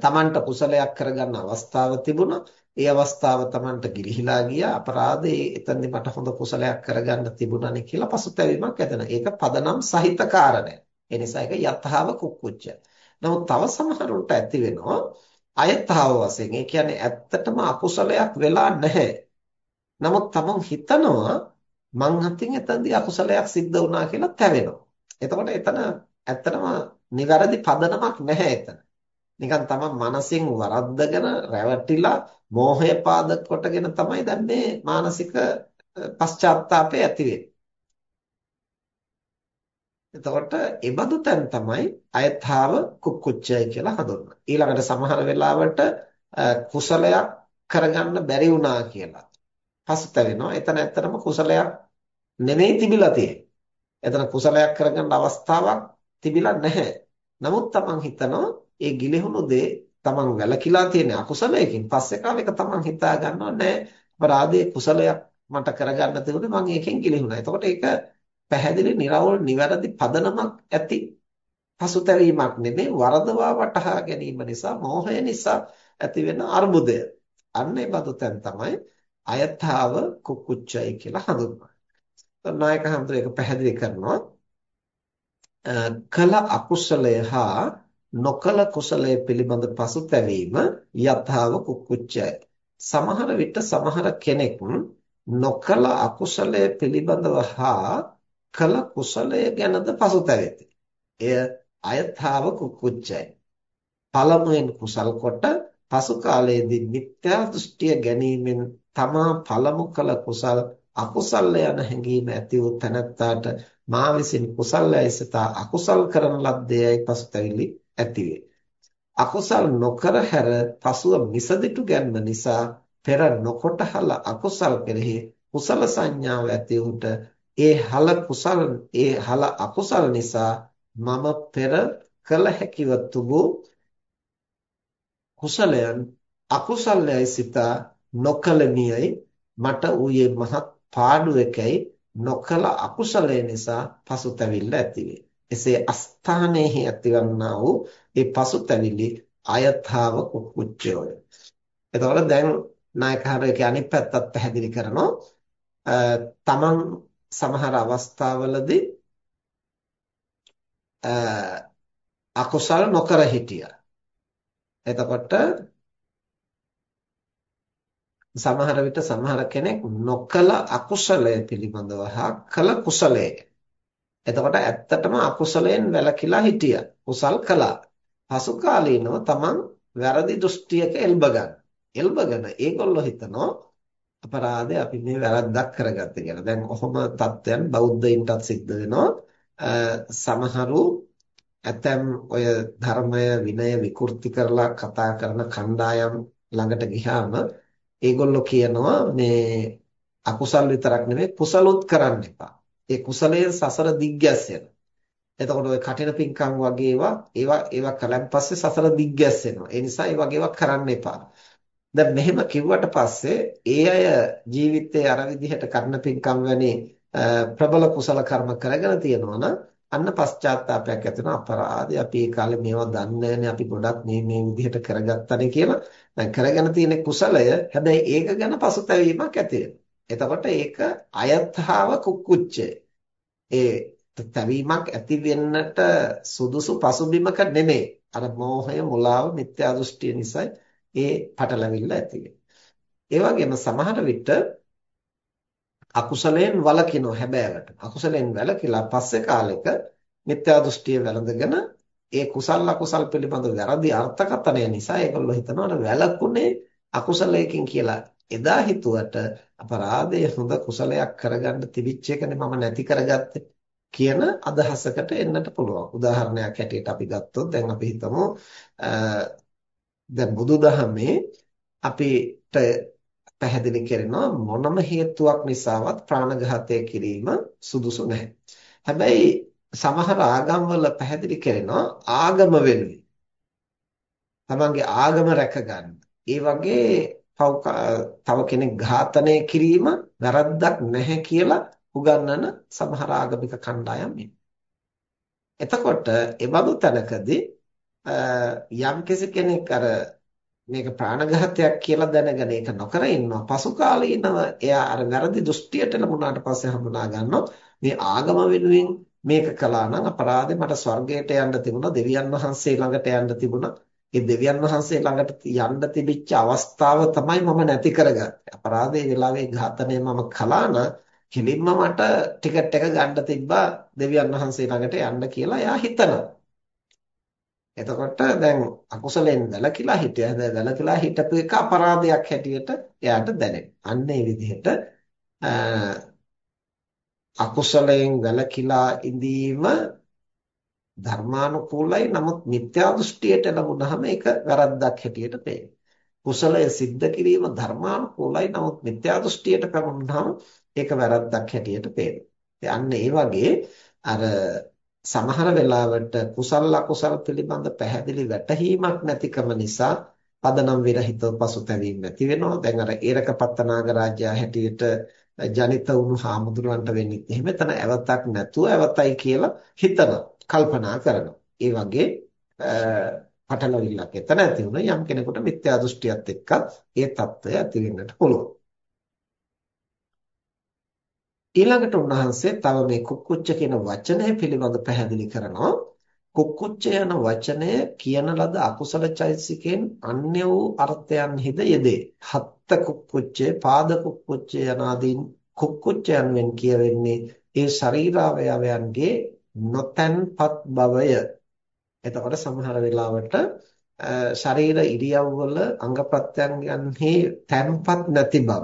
[SPEAKER 1] තමන්ට කුසලයක් කරගන්න අවස්ථාව තිබුණා. ඒ අවස්ථාව තමන්ට ගිලිහිලා ගියා. අපරාධේ එතනදි මට හොඳ කුසලයක් කරගන්න තිබුණානේ කියලා පසුතැවීමක් ඇතන. ඒක පදනම් සහිත කාරණයක්. ඒ නිසා ඒක යථාව කුක්කුච්ච. නමුත් තව සමහරුන්ට ඇති වෙනවා අයථාව වශයෙන්. ඒ කියන්නේ ඇත්තටම අකුසලයක් වෙලා නැහැ. නමුත් තමන් හිතනවා මං අතින් එතනදී අකුසලයක් සිද්ධ වුණා කියලා තැවෙනවා. එතකොට එතන ඇත්තටම නිවැරදි පදනමක් නැහැ එතන. නිකන් තමන් මනසින් වරද්දගෙන රැවටිලා මෝහය පාදක කොටගෙන තමයි දැන් මේ මානසික පශ්චාත්තාපය ඇති වෙන්නේ. එතකොට ඒබඳු තැන් තමයි අයථාව කුක්කුච්චය කියලා හඳුන්වන්නේ. ඊළඟට සමහර වෙලාවට කුසලයක් කරගන්න බැරි වුණා කියලා පසුතැවෙනවා. එතන ඇත්තටම කුසලයක් නෙමෙයි තිබිලා තියෙන්නේ. එතන කුසලයක් කරගන්න අවස්ථාවක් තිබිලා නැහැ. නමුත් තමන් හිතනවා ඒ ගිලිහුණු දේ තමන් වැලකිලා තියෙන අකුසලයකින් පස්සේ කාලෙක තමන් හිතා ගන්නවා නෑ අපරාධයේ කුසලයක් මට කරගන්න තිබුණේ මම ඒකෙන් ගිලිහුණා. එතකොට ඒක පැහැදිලි නිර්වෝල් නිවැරදි පදනමක් ඇති පසුතැවීමක් නෙමෙයි වරදවා වටහා ගැනීම නිසා මෝහය නිසා ඇතිවෙන අර්බුදය. අන්න ඒ බඳු තැන් තමයි අයථාව කුකුච්චයි කියලා හඳුන්වන්නේ. නායක හඳුර ඒක පැහැදිලි කරනවා. කල අකුසලය හා නොකල කුසලය පිළිබඳ පසුතැවීම යථාව කුකුච්චයි. සමහර විට සමහර කෙනෙක් නොකල අකුසලය පිළිබඳව හා කළ කුසලය ගැනද පසුතැවෙති. එය අයථාව කුකුච්චයි. පළමුවෙන් කුසල් කොට පසු කාලයේදී මිත්‍යා දෘෂ්ටිය ගැනීමෙන් තමා පළමු කළ කුසල් අකුසල් යන හැඟීම ඇති වූ තැනැත්තාට මා විසින් කුසල්යයි සිතා අකුසල් කරන ලද්දේයි පසුතැවිලි ඇතිවේ. අකුසල් නොකර හැර පසුව මිසදිටු ගැන්ම නිසා පෙර නොකොටහල අකුසල් කෙරෙහි කුසල සංඥාව ඇති උට ඒ හල කුසල් ඒ හල අකුසල් නිසා මම පෙර කළ හැකිව තුබූ කුසලයන් අකුසලයයි සිතා නොකලමියයි මට ඌයේ මහත් පාඩුවකයි නොකල අකුසලය නිසා පසුතැවිල්ල ඇතිවේ. එසේ අස්ථානයේ ඇතිවන්නා වූ ඒ පසුතැවිලි අයථාව කුච්චයෝය. එතකොට දැන් නායකහරගේ අනිත් පැත්තත් පැහැදිලි කරනවා. තමන් සමහර අවස්ථාවලදී අකුසල් නොකර හිටියා. එතකොට සමහර විට සමහර කෙනෙක් නොකල අකුසලය පිළිබඳව හා කළ කුසලය. එතකොට ඇත්තටම අකුසලයෙන් වැළකීලා හිටියා. කුසල් කළා. පසු කාලීනව තමන් වැරදි දෘෂ්ටියක එල්බ ගන්න. එල්බගෙන ඒගොල්ලෝ හිතනවා අපරාධය අපි මේ වැරද්දක් කරගත්තේ කියලා. දැන් ඔහොම තත්ත්වයන් බෞද්ධයින්ටත් සිද්ධ වෙනවා. සමහරු ඇතැම් ඔය ධර්මය විනය විකෘති කරලා කතා කරන කණ්ඩායම් ළඟට ගියාම ඒගොල්ලෝ කියනවා මේ අකුසල් විතරක් නෙමෙයි කුසලොත් කරන්න එපා. ඒ කුසලයේ සසර දිග්ගැස්සෙන. එතකොට ඔය කටින පිංකම් වගේ ඒවා ඒවා ඒවා කලන් පස්සේ සසර දිග්ගැස්සෙනවා. ඒ නිසා ඒ වගේ ඒවා කරන්න එපා. දැන් මෙහෙම කිව්වට පස්සේ ඒ අය ජීවිතේ අර විදිහට කරන පිංකම් වැනි ප්‍රබල කුසල කර්ම කරගෙන තියෙනවා නම් අන්න පශ්චාත්තාවයක් ඇති වෙනවා අපරාධය අපි ඒ කාලේ මේවා දන්නේ නැහැ අපි ගොඩක් මේ මේ විදිහට කරගත්තානේ කියලා දැන් කරගෙන තියෙන කුසලය හැබැයි ඒක ගැන පසුතැවීමක් ඇති එතකොට ඒක අයථාව කුක්කුච්චය. ඒ තැවීමක් ඇති වෙන්නට සුදුසු පසුබිමක නෙමෙයි. අර මෝහය මුලාව මිත්‍යා දෘෂ්ටිය නිසා ඒ පටලැවිල්ල ඇති ඒ වගේම සමහර විට අකුසලයෙන් වළකිනවා හැබෑවට. අකුසලයෙන් වැළකීලා පස්සේ කාලෙක මිත්‍යා දෘෂ්ටිය වැළඳගෙන ඒ කුසල අකුසල් පිළිබඳ වැරදි අර්ථකථනය නිසා ඒගොල්ලෝ හිතනවා වැළකුනේ අකුසලයකින් කියලා. එදා හිතුවට අපරාධය හොඳ කුසලයක් කරගන්න තිබිච්ච එකනේ මම නැති කරගත්තේ කියන අදහසකට එන්නට පුළුවන්. උදාහරණයක් හැටියට අපි ගත්තොත් දැන් අපි හිතමු දැන් බුදුදහමේ අපිට පැහැදිලි කරනවා මොනම හේතුවක් නිසාවත් ප්‍රාණඝාතය කිරීම සුදුසු නැහැ. හැබැයි සමහර ආගම්වල පැහැදිලි කරනවා ආගම වෙනුවෙන්. තමන්ගේ ආගම රැකගන්න. ඒ වගේ තව කෙනෙක් ඝාතනය කිරීම වැරද්දක් නැහැ කියලා උගන්වන සමහර ආගමික කණ්ඩායම් එතකොට ඒ බඳු තැනකදී යම් කෙනෙක් අර මේක ප්‍රාණඝාතයක් කියලා දැනගෙන ඒක නොකර ඉන්නවා. පසු කාලීනව එයා අර වැරදි දෘෂ්ටියට ලමුණාට පස්සේ හඳුනා ගන්නවා මේ ආගම වෙනුවෙන් මේක කළා නම් අපරාධේ මට ස්වර්ගයට යන්න තිබුණා දෙවියන් වහන්සේ ළඟට යන්න තිබුණා. ඒ දෙවියන් වහන්සේ ළඟට යන්න තිබිච්ච අවස්ථාව තමයි මම නැති කරගත්තේ. අපරාධේ වෙලාවේ ඝාතනය මම කළා නම් කෙලින්ම මට ටිකට් එක ගන්න තිබ්බා දෙවියන් වහන්සේ ළඟට යන්න කියලා එයා හිතනවා. එතකොට දැන් අකුසලෙන් වැළකීලා හිටියද වැළකීලා හිටපු එක අපරාධයක් හැටියට එයාට දැනෙනවා. අන්න ඒ විදිහට අකුසලයෙන් වැළකීලා ඉඳීම ධර්මානුකූලයි නමුත් මිත්‍යා දෘෂ්ටියට ලැබුණාම ඒක වැරද්දක් හැටියට පේනවා. කුසලය સિદ્ધ කිරීම ධර්මානුකූලයි නමුත් මිත්‍යා දෘෂ්ටියට පැමුණාම ඒක වැරද්දක් හැටියට පේනවා. අන්න ඒ වගේ අර සමහර වෙලාවට කුසල අකුසල පිළිබඳ පැහැදිලි වැටහීමක් නැතිකම නිසා පදනම් විරහිතව පසුතැවීම නැති වෙනවා. දැන් අර ඒරක පත්තනාග රාජ්‍යය හැටියට ජනිත වුණු හාමුදුරුවන්ට වෙන්නේ එහෙම එතන ඇවතක් නැතුව ඇවතයි කියලා හිතනවා, කල්පනා කරනවා. ඒ වගේ පටලවිල්ලක් එතන ඇති වුණ යම් කෙනෙකුට මිත්‍යා දෘෂ්ටියත් එක්ක ඒ తত্ত্বය ඇති වෙන්නට පුළුවන්. ඊළඟට උන්වහන්සේ තව මේ කුක්කුච්ච කියන වචනය පිළිබඳ පැහැදිලි කරනවා. කුක්කුච්ච යන වචනය කියන ලද අකුසල චෛසිකෙන් අන්‍ය වූ අර්ථයන්හිද යෙදේ. හත්ත කුක්කුච්චේ පාද කුක්කුච්චේ යනාදීන් කුක්කුච්චයන්ෙන් කියවෙන්නේ ඒ ශරීරාවයවයන්ගේ නොතන්පත් බවය. එතකොට සමහර වෙලාවට ශරීර ඉරියව්වල අංග ප්‍රත්‍යංගයන්හි තැන්පත් නැති බව,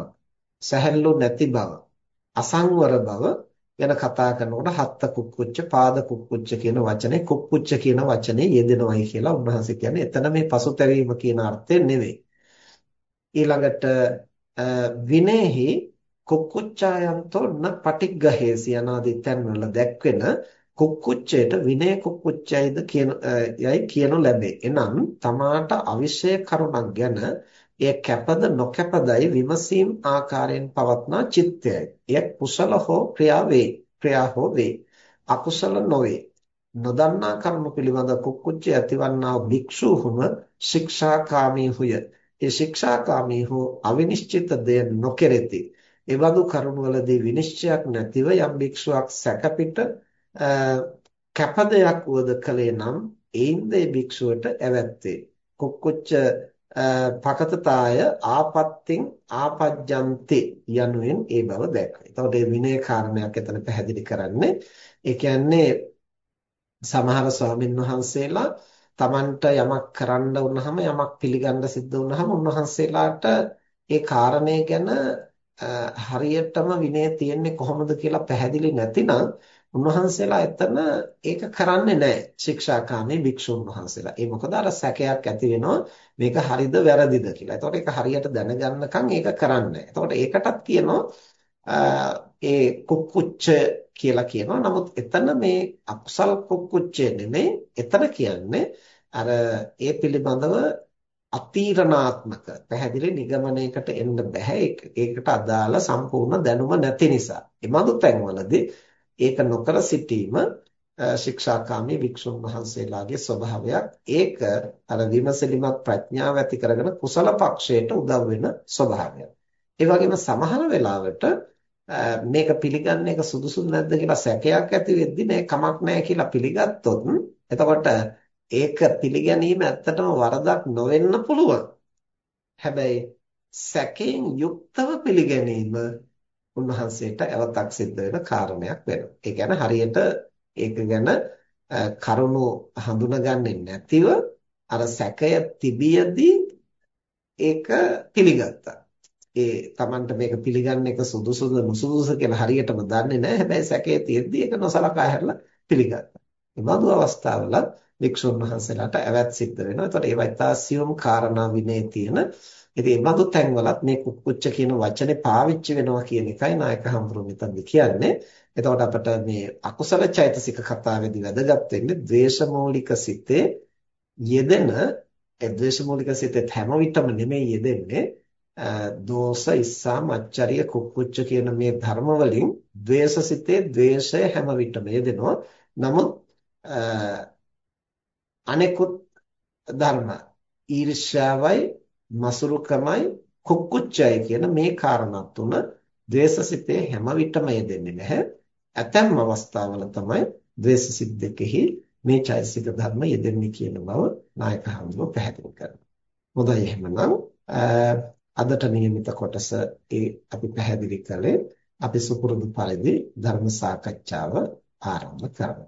[SPEAKER 1] සැහැල්ලු නැති බව අසංවර බව ගැන කතා කරනකොට හත්ත කුක්කුච්ච පාද කුක්කුච්ච කියන වචනේ කුක්කුච්ච කියන වචනේ යෙදෙනවයි කියලා උන්වහන්සේ කියන්නේ එතන මේ පසුතැවීම කියන අර්ථයෙන් නෙවෙයි ඊළඟට විනේහි කුක්කුච්චායන්තෝ න පටිග්ගහේසි යනාදී තැන්වල දැක්වෙන කුක්කුච්චයට විනය කුක්කුච්චයිද කියන යයි කියනු ලැබේ. එනම් තමාට අවශ්‍ය කරුණක් ගැන එය කැපද නොකැපදයි විමසීම් ආකාරයෙන් පවත්නා චිත්තයයි. එය කුසල හෝ ක්‍රියා වේ. ක්‍රියා හෝ වේ. අකුසල නොවේ. නොදන්නා කර්ම පිළිබඳ කුක්කුච්ච ඇතිවන්නා භික්ෂූහුම ශික්ෂාකාමී හුය. ඒ ශික්ෂාකාමී හෝ අවිනිශ්චිත දෙය නොකෙරෙති. එබඳු කරුණවලදී විනිශ්චයක් නැතිව යම් භික්ෂුවක් සැකපිට කැප දෙයක් වද කලේ නම් ඒින්ද ඒ භික්ෂුවට ඇවැත්තේ. කුක්කුච්ච පකතතාය ආපත්තින් ආපජ්ජන්ති යනුවෙන් ඒ බව දැක්වේ. එතකොට මේ විනය කාරණයක් එතන පැහැදිලි කරන්නේ ඒ කියන්නේ සමහර ස්වාමින් වහන්සේලා Tamanට යමක් කරන්න වුණාම යමක් පිළිගන්න සිද්ධ වුණාම උන්වහන්සේලාට ඒ කාරණේ ගැන හරියටම විනය තියෙන්නේ කොහොමද කියලා පැහැදිලි නැතිනම් උන්වහන්සේලා එතන ඒක කරන්නේ නැහැ ශික්ෂාකාමී භික්ෂුන් වහන්සේලා. ඒ මොකද අර සැකයක් ඇති වෙනවා මේක හරිද වැරදිද කියලා. එතකොට ඒක හරියට දැනගන්නකම් ඒක කරන්නේ එතකොට ඒකටත් කියනවා ඒ කුක්කුච්ච කියලා කියනවා. නමුත් එතන මේ අකුසල් කුක්කුච්චය නෙමෙයි. එතන කියන්නේ අර ඒ පිළිබඳව අතීරණාත්මක පැහැදිලි නිගමනයකට එන්න බෑ ඒකට අදාළ සම්පූර්ණ දැනුම නැති නිසා. එමඟු තැන්වලදී ඒක නොකර සිටීම ශික්ෂාකාමී වික්ෂුන් වහන්සේලාගේ ස්වභාවයක්. ඒක අර විමසිලිමත් ප්‍රඥාව ඇති කරගෙන කුසල පක්ෂයට උදව් වෙන ස්වභාවයක්. ඒ වගේම සමහර වෙලාවට මේක පිළිගන්න එක සුදුසු නැද්ද කියලා සැකයක් ඇති වෙද්දි මේ කමක් නැහැ කියලා පිළිගත්තොත් එතකොට ඒක පිළිගැනීම ඇත්තටම වරදක් නොවෙන්න පුළුවන්. හැබැයි සැකයෙන් යුක්තව පිළිගැනීම උන්වහන්සේට අවතක් සිද්ධ වෙන කාරණයක් වෙනවා. ඒ කියන්නේ හරියට ඒක ගැන කරුණු හඳුනගන්නේ නැතිව අර සැකය තිබියදී ඒක පිළිගත්තා. ඒ Tamanට මේක පිළිගන්න එක සුදුසුද නුසුදුසුද කියලා හරියටම දන්නේ නැහැ. හැබැයි සැකයේ තියෙද්දි ඒක නොසලකා හැරලා පිළිගත්තා. මේ බඳු අවස්ථාවල වික්ෂුන් වහන්සේලාට ඇවැත් සිද්ධ වෙනවා. ඒතකොට ඒවා ඉතා සියුම් කාරණා විනයේ තියෙන. ඉතින් මේ බඳු තැන්වලත් මේ කුක්කුච්ච කියන වචනේ පාවිච්චි වෙනවා කියන එකයි නායක හඳුරු මෙතනදි කියන්නේ. එතකොට අපිට මේ අකුසල චෛතසික කතාවේදී වැදගත් වෙන්නේ ද්වේෂමූලික සිතේ යෙදෙන ඒ ද්වේෂමූලික සිතේ හැම විටම නෙමෙයි යෙදෙන්නේ දෝෂ ඉස්සා මච්චරිය කුක්කුච්ච කියන මේ ධර්ම වලින් ද්වේෂසිතේ ද්වේෂය හැම විටම යෙදෙනවා. නමුත් අනෙකුත් ධර්ම ඊර්ෂ්‍යාවයි මසුරුකමයි කුක්කුච්චයි කියන මේ කාරණා තුන ද්වේෂසිතේ හැම විටම යෙදෙන්නේ නැහැ. ඇතැම් අවස්ථාවල තමයි ද්වේෂසිත දෙකෙහි මේ චෛතසික ධර්ම යෙදෙන්නේ කියන බව නායක හඳුනන පැහැදිලි කරනවා. හොඳයි එහෙමනම් අදට නියමිත කොටස ඒ අපි පැහැදිලි කළේ අපි සුපුරුදු පරිදි ධර්ම සාකච්ඡාව ආරම්භ කරමු.